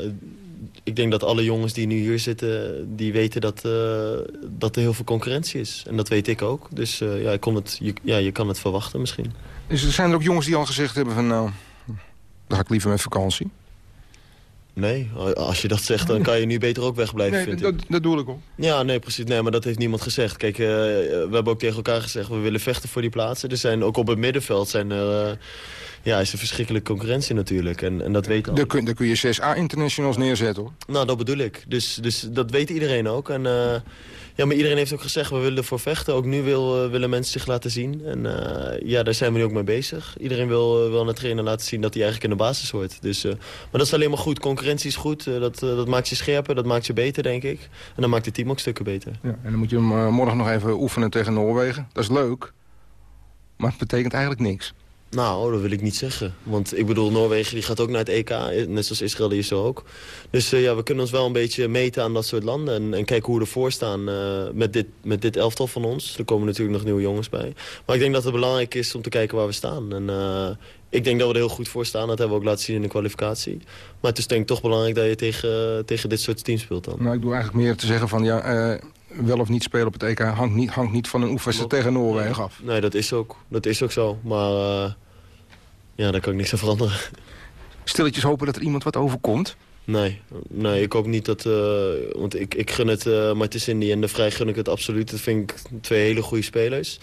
ik denk dat alle jongens die nu hier zitten... die weten dat, eh, dat er heel veel concurrentie is. En dat weet ik ook. Dus eh, ja, ik kon het, je, ja, je kan het verwachten misschien. Dus er zijn er ook jongens die al gezegd hebben van... nou, dan ga ik liever met vakantie. Nee, als je dat zegt, dan kan je nu beter ook wegblijven, Nee, vind dat, ik. dat doe ik ook. Ja, nee, precies. Nee, maar dat heeft niemand gezegd. Kijk, eh, we hebben ook tegen elkaar gezegd... we willen vechten voor die plaatsen. Er zijn ook op het middenveld zijn er... ja, is er verschrikkelijke concurrentie natuurlijk. En, en dat weten Daar kun, daar kun je 6 A-internationals neerzetten, hoor. Nou, dat bedoel ik. Dus, dus dat weet iedereen ook. En, eh, ja, maar iedereen heeft ook gezegd, we willen ervoor vechten. Ook nu wil, eh, willen mensen zich laten zien. En eh, ja, daar zijn we nu ook mee bezig. Iedereen wil, wil aan de trainer laten zien dat hij eigenlijk in de basis hoort. Dus, maar dat is alleen maar goed. Concurrentie is goed. Dat, dat maakt je scherper, dat maakt je beter, denk ik. En dan maakt het team ook stukken beter. Ja, en dan moet je hem morgen nog even oefenen tegen Noorwegen. Dat is leuk. Maar het betekent eigenlijk niks. Nou, dat wil ik niet zeggen. Want ik bedoel, Noorwegen die gaat ook naar het EK. Net zoals Israël is zo ook. Dus eh, ja, we kunnen ons wel een beetje meten aan dat soort landen. En, en kijken hoe we ervoor staan eh, met, dit, met dit elftal van ons. Er komen natuurlijk nog nieuwe jongens bij. Maar ik denk dat het belangrijk is om te kijken waar we staan. En eh, ik denk dat we er heel goed voor staan. Dat hebben we ook laten zien in de kwalificatie. Maar het is denk ik toch belangrijk dat je tegen, tegen dit soort teams speelt dan. Nou, ik doe eigenlijk meer te zeggen van... ja, wel of niet spelen op het EK hangt niet, hangt niet van een oefenwedstrijd tegen Noorwegen af. Nee, dat is ook, dat is ook zo. Maar eh, ja, daar kan ik niks aan veranderen. Stilletjes hopen dat er iemand wat overkomt. Nee, nee ik hoop niet dat... eh, want ik, ik gun het uh, Martens Indy en de Vrij gun ik het absoluut. Dat vind ik twee hele goede spelers.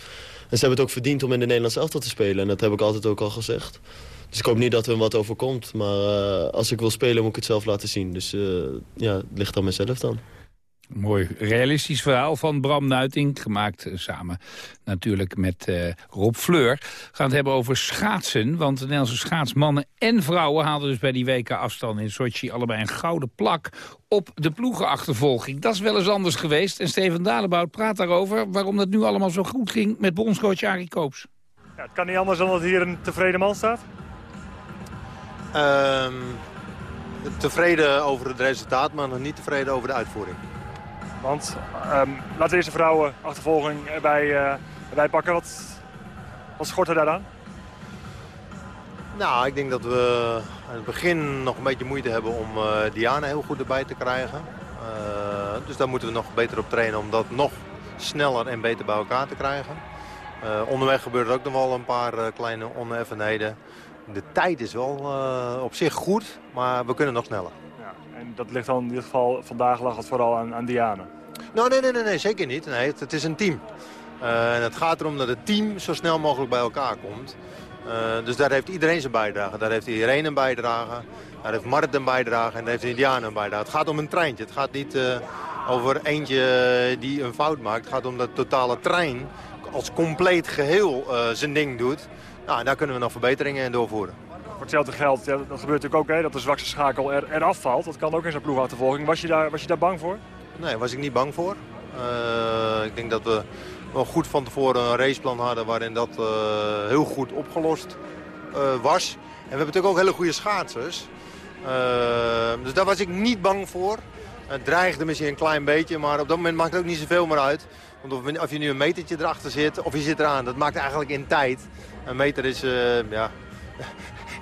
En ze hebben het ook verdiend om in de Nederlandse elftal te spelen. En dat heb ik altijd ook al gezegd. Dus ik hoop niet dat er wat overkomt. Maar uh, als ik wil spelen moet ik het zelf laten zien. Dus uh, ja, het ligt aan mezelf dan. Mooi realistisch verhaal van Bram Nuiting. Gemaakt samen natuurlijk met uh, Rob Fleur. We gaan het hebben over schaatsen. Want de Nederlandse schaatsmannen en vrouwen haalden dus bij die weken afstand in Sochi allebei een gouden plak op de ploegenachtervolging. Dat is wel eens anders geweest. En Steven Dalebout praat daarover waarom dat nu allemaal zo goed ging met bondscoach Arie Koops. Ja, het kan niet anders dan dat hier een tevreden man staat. Um, tevreden over het resultaat, maar nog niet tevreden over de uitvoering. Want um, laten we eerst de vrouwen achtervolging erbij, uh, erbij pakken. Wat, wat schort er daaraan? Nou, ik denk dat we aan het begin nog een beetje moeite hebben om uh, Diana heel goed erbij te krijgen. Uh, dus daar moeten we nog beter op trainen om dat nog sneller en beter bij elkaar te krijgen. Onderweg gebeuren er ook nog wel een paar kleine oneffenheden. De tijd is wel op zich goed, maar we kunnen nog sneller. Dat ligt dan in ieder geval, vandaag lag het vooral aan, aan Diana? Nou, nee, nee, nee, nee, zeker niet. Nee, het, is een team. en het gaat erom dat het team zo snel mogelijk bij elkaar komt. dus daar heeft iedereen zijn bijdrage. Daar heeft iedereen een bijdrage. Daar heeft Mart een bijdrage en daar heeft Indiana een bijdrage. Het gaat om een treintje. Het gaat niet over eentje die een fout maakt. Het gaat om de totale trein als compleet geheel eh, zijn ding doet... Nou, daar kunnen we nog verbeteringen in doorvoeren. Voor hetzelfde geld, ja, dat gebeurt natuurlijk ook, hè, dat de zwakste schakel er, eraf valt. Dat kan ook in zijn ploegachtervolging. Was je daar, was je daar bang voor? Nee, was ik niet bang voor. Eh, ik denk dat we wel goed van tevoren een raceplan hadden waarin dat eh, heel goed opgelost eh, was. En we hebben natuurlijk ook hele goede schaatsers. Dus daar was ik niet bang voor. Het dreigde misschien een klein beetje, maar op dat moment maakt het ook niet zoveel meer uit. Want of, je nu een metertje erachter zit of je zit eraan, dat maakt eigenlijk in tijd. Een meter is ja,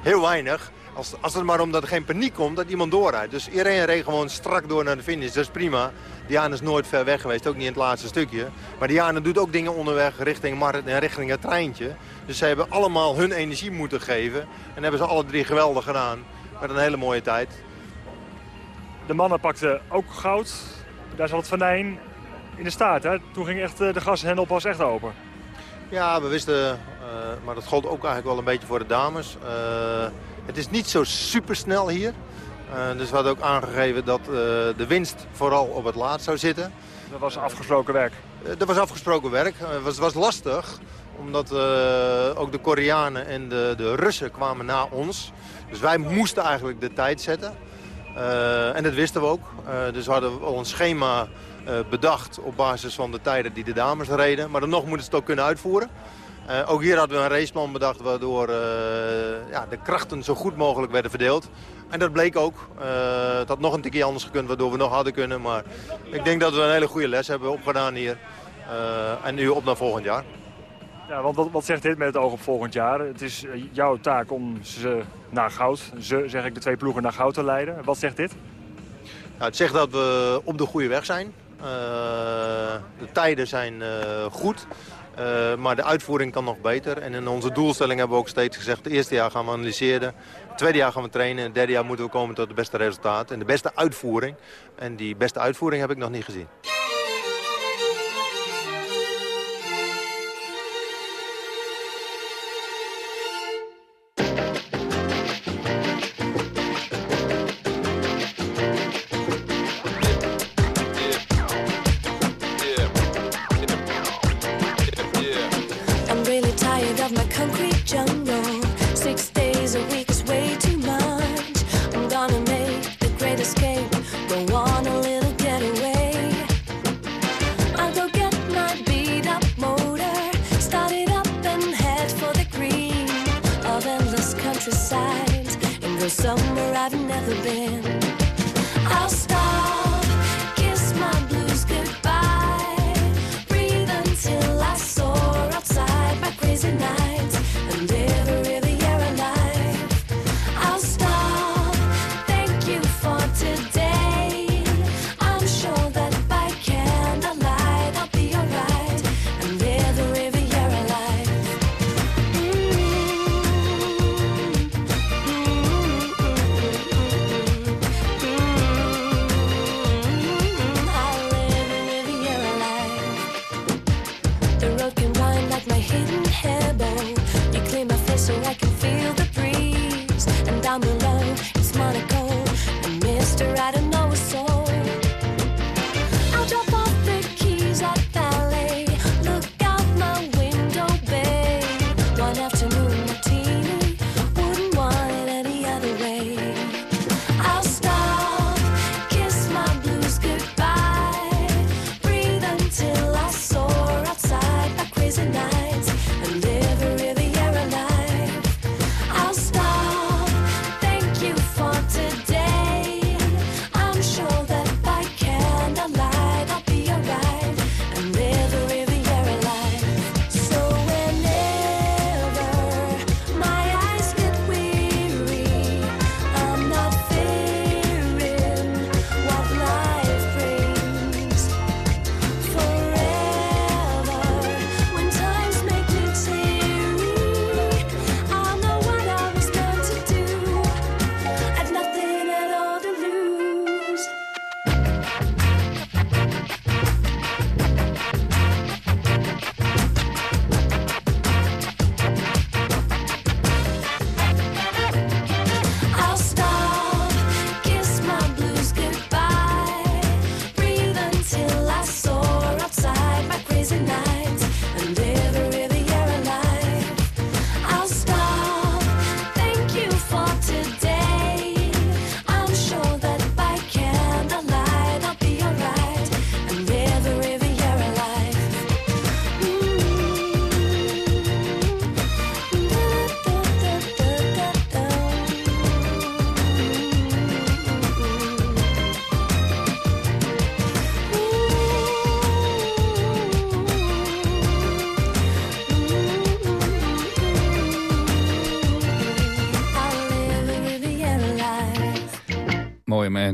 heel weinig. Als, als het maar omdat er geen paniek komt, dat iemand doorrijdt. Dus iedereen reed gewoon strak door naar de finish. Dat is prima. Diana is nooit ver weg geweest, ook niet in het laatste stukje. Maar Diana doet ook dingen onderweg richting Marit en richting het treintje. Dus ze hebben allemaal hun energie moeten geven. En hebben ze alle drie geweldig gedaan. Met een hele mooie tijd. De mannen pakten ook goud. Daar zat het venijn in de staart. Hè? Toen ging echt eh, de gashendel pas echt open. Ja, we wisten, maar dat gold ook eigenlijk wel een beetje voor de dames. Eh, het is niet zo supersnel hier. Eh, dus we hadden ook aangegeven dat eh, de winst vooral op het laat zou zitten. Dat was afgesproken werk. Eh, dat was afgesproken werk. Het was, was lastig, omdat eh, ook de Koreanen en de, de Russen kwamen na ons. Dus wij moesten eigenlijk de tijd zetten. Eh, en dat wisten we ook. Eh, dus we hadden al een schema eh, bedacht op basis van de tijden die de dames reden. Maar dan nog moeten ze het ook kunnen uitvoeren. Eh, ook hier hadden we een raceplan bedacht waardoor eh, ja, de krachten zo goed mogelijk werden verdeeld. En dat bleek ook. Eh, het had nog een tikje anders gekund waardoor we nog hadden kunnen. Maar ik denk dat we een hele goede les hebben opgedaan hier. En nu op naar volgend jaar. Ja, want wat, wat zegt dit met het oog op volgend jaar? Het is jouw taak om ze naar goud, ze zeg ik de twee ploegen naar goud te leiden. Wat zegt dit? Nou, het zegt dat we op de goede weg zijn. De tijden zijn goed. Eh, maar de uitvoering kan nog beter. En in onze doelstelling hebben we ook steeds gezegd... het eerste jaar gaan we analyseren, het tweede jaar gaan we trainen... en het derde jaar moeten we komen tot het beste resultaat en de beste uitvoering. En die beste uitvoering heb ik nog niet gezien.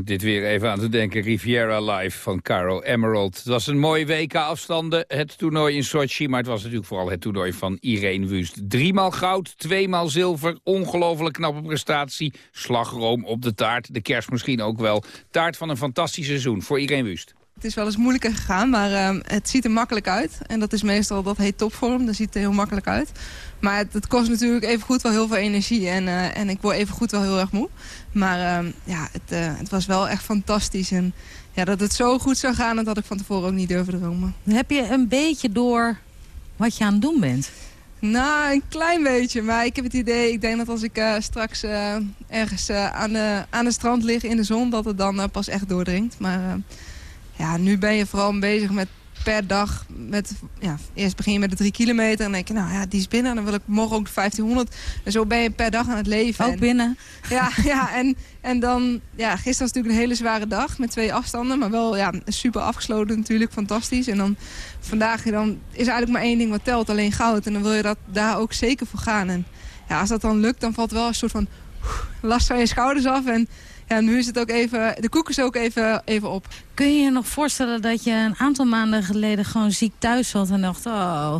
Dit weer even aan te denken. Riviera Live van Caro Emerald. Het was een mooi WK-afstanden, het toernooi in Sochi... maar het was natuurlijk vooral het toernooi van Irene Wust. Driemaal goud, tweemaal zilver, ongelooflijk knappe prestatie. Slagroom op de taart, de kerst misschien ook wel. Taart van een fantastisch seizoen voor Irene Wust. Het is wel eens moeilijker gegaan, maar ehm, het ziet er makkelijk uit. En dat is meestal, dat heet topvorm, dat ziet er heel makkelijk uit. Maar het, het kost natuurlijk even goed wel heel veel energie. En, eh, en ik word even goed wel heel erg moe. Maar ehm, ja, het, eh, het was wel echt fantastisch. En ja, dat het zo goed zou gaan, dat had ik van tevoren ook niet durven dromen. Heb je een beetje door wat je aan het doen bent? Nou, een klein beetje. Maar ik heb het idee, ik denk dat als ik eh, straks ergens aan, de, aan de strand lig in de zon... dat het dan pas echt doordringt. Maar ja, nu ben je vooral bezig met per dag... Met, ja, eerst begin je met de drie kilometer en dan denk je... nou ja, die is binnen, dan wil ik morgen ook de 1500. En zo ben je per dag aan het leven. Ook En- binnen? <laughs> Ja, ja en, en dan... Ja, gisteren was natuurlijk een hele zware dag met twee afstanden. Maar wel ja, super afgesloten natuurlijk, fantastisch. En dan vandaag dan is eigenlijk maar één ding wat telt, alleen goud. En dan wil je dat daar ook zeker voor gaan. En ja, als dat dan lukt, dan valt wel een soort van last van je schouders af. En ja, nu is het ook even, de koek is ook even, even op. Kun je je nog voorstellen dat je een aantal maanden geleden gewoon ziek thuis zat en dacht, oh...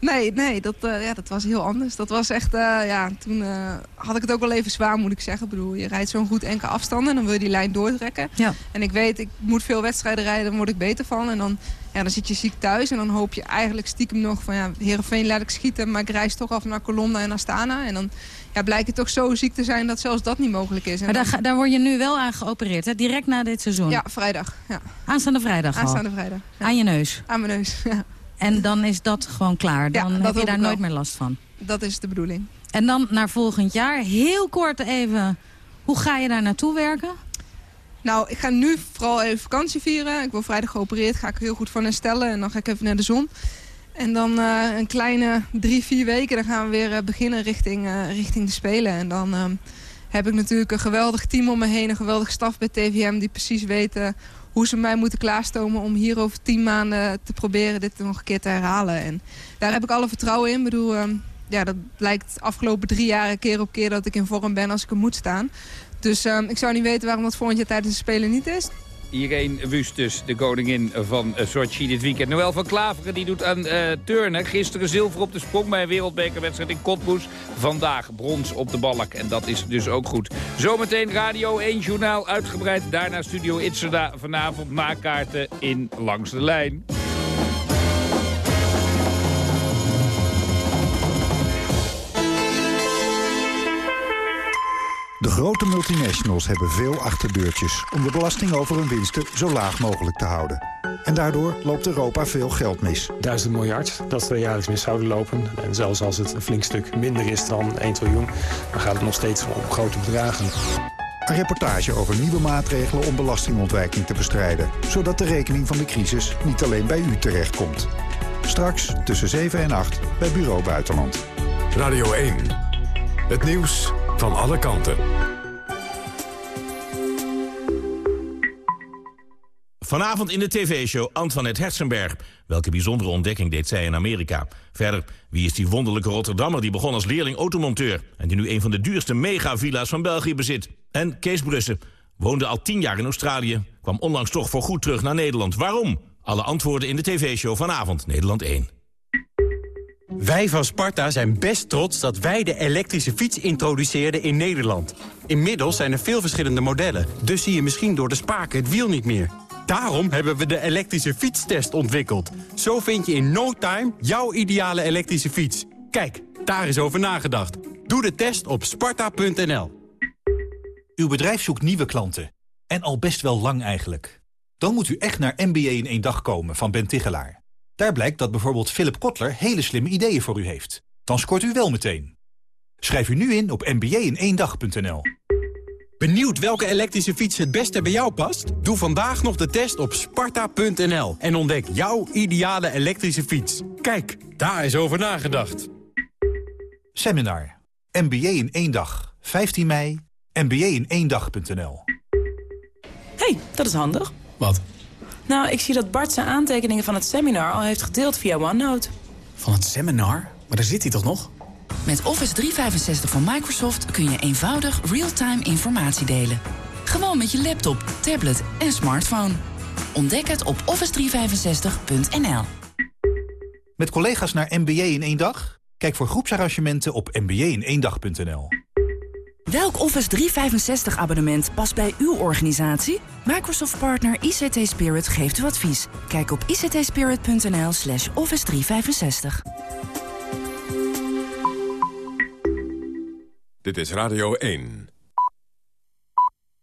Nee, nee, dat, eh, ja, dat was heel anders. Dat was echt, eh, ja, toen eh, had ik het ook wel even zwaar, moet ik zeggen. Ik bedoel, je rijdt zo'n goed enkele afstanden en dan wil je die lijn doortrekken. Ja. En ik weet, ik moet veel wedstrijden rijden, dan word ik beter van. En dan, ja, dan zit je ziek thuis en dan hoop je eigenlijk stiekem nog van, ja, Heerenveen laat ik schieten, maar ik reis toch af naar Colomna en Astana. En dan ja, blijkt het toch zo ziek te zijn dat zelfs dat niet mogelijk is. En Maar daar, dan- daar word je nu wel aan geopereerd, hè? direct na dit seizoen? Ja, vrijdag. Ja. Aanstaande vrijdag al? Aanstaande vrijdag. ja. Aan je neus? Aan mijn neus, ja. En dan is dat gewoon klaar? Dan heb je daar nooit meer last van? Dat is de bedoeling. En dan naar volgend jaar, heel kort even, hoe ga je daar naartoe werken? Nou, ik ga nu vooral even vakantie vieren. Ik word vrijdag geopereerd, ga ik heel goed van herstellen. En dan ga ik even naar de zon. En dan eh, een kleine drie, vier weken, dan gaan we weer eh, beginnen richting, eh, richting de Spelen. En dan ehm, heb ik natuurlijk een geweldig team om me heen. Een geweldig staf bij TVM die precies weten hoe ze mij moeten klaarstomen... om hier over tien maanden te proberen dit nog een keer te herhalen. En daar heb ik alle vertrouwen in. Ik bedoel, ehm, ja, dat blijkt de afgelopen drie jaar keer op keer dat ik in vorm ben als ik er moet staan. Dus ehm, ik zou niet weten waarom dat volgend jaar tijdens de Spelen niet is. Irene Wust dus, de koningin van eh, Sochi dit weekend. Noël van Klaveren die doet aan eh, turnen. Gisteren zilver op de sprong bij een wereldbekerwedstrijd in Cottbus. Vandaag brons op de balk. En dat is dus ook goed. Zometeen Radio 1 Journaal uitgebreid. Daarna Studio Itzerda vanavond nakaarten in Langs de Lijn. De grote multinationals hebben veel achterdeurtjes om de belasting over hun winsten zo laag mogelijk te houden. En daardoor loopt Europa veel geld mis. Duizend miljard dat we jaarlijks mis zouden lopen. En zelfs als het een flink stuk minder is dan 1 triljoen... dan gaat het nog steeds om grote bedragen. Een reportage over nieuwe maatregelen om belastingontwijking te bestrijden. Zodat de rekening van de crisis niet alleen bij u terechtkomt. Straks tussen 7 en 8 bij Bureau Buitenland. Radio 1. Het nieuws van alle kanten. Vanavond in de tv-show Antoinette Herzenberg. Welke bijzondere ontdekking deed zij in Amerika? Verder, wie is die wonderlijke Rotterdammer die begon als leerling automonteur... en die nu een van de duurste megavilla's van België bezit? En Kees Brussen woonde al tien jaar in Australië... kwam onlangs toch voor goed terug naar Nederland. Waarom? Alle antwoorden in de tv-show vanavond, Nederland 1. Wij van Sparta zijn best trots dat wij de elektrische fiets introduceerden in Nederland. Inmiddels zijn er veel verschillende modellen, dus zie je misschien door de spaken het wiel niet meer. Daarom hebben we de elektrische fietstest ontwikkeld. Zo vind je in no time jouw ideale elektrische fiets. Kijk, daar is over nagedacht. Doe de test op sparta.nl. Uw bedrijf zoekt nieuwe klanten. En al best wel lang eigenlijk. Dan moet u echt naar MBA in één dag komen van Ben Tigelaar. Daar blijkt dat bijvoorbeeld Philip Kotler hele slimme ideeën voor u heeft. Dan scoort u wel meteen. Schrijf u nu in op mba-in-één-dag.nl. Benieuwd welke elektrische fiets het beste bij jou past? Doe vandaag nog de test op sparta.nl en ontdek jouw ideale elektrische fiets. Kijk, daar is over nagedacht. Seminar. MBA in één dag. 15 mei. mba-in-één-dag.nl. hey, dat is handig. Wat? Nou, ik zie dat Bart zijn aantekeningen van het seminar al heeft gedeeld via OneNote. Van het seminar? Maar daar zit hij toch nog? Met Office 365 van Microsoft kun je eenvoudig real-time informatie delen. Gewoon met je laptop, tablet en smartphone. Ontdek het op office365.nl. Met collega's naar MBA in één dag? Kijk voor groepsarrangementen op mba-in-één-dag.nl. Welk Office 365 abonnement past bij uw organisatie? Microsoft partner ICT Spirit geeft u advies. Kijk op ictspirit.nl slash office 365. Dit is Radio 1.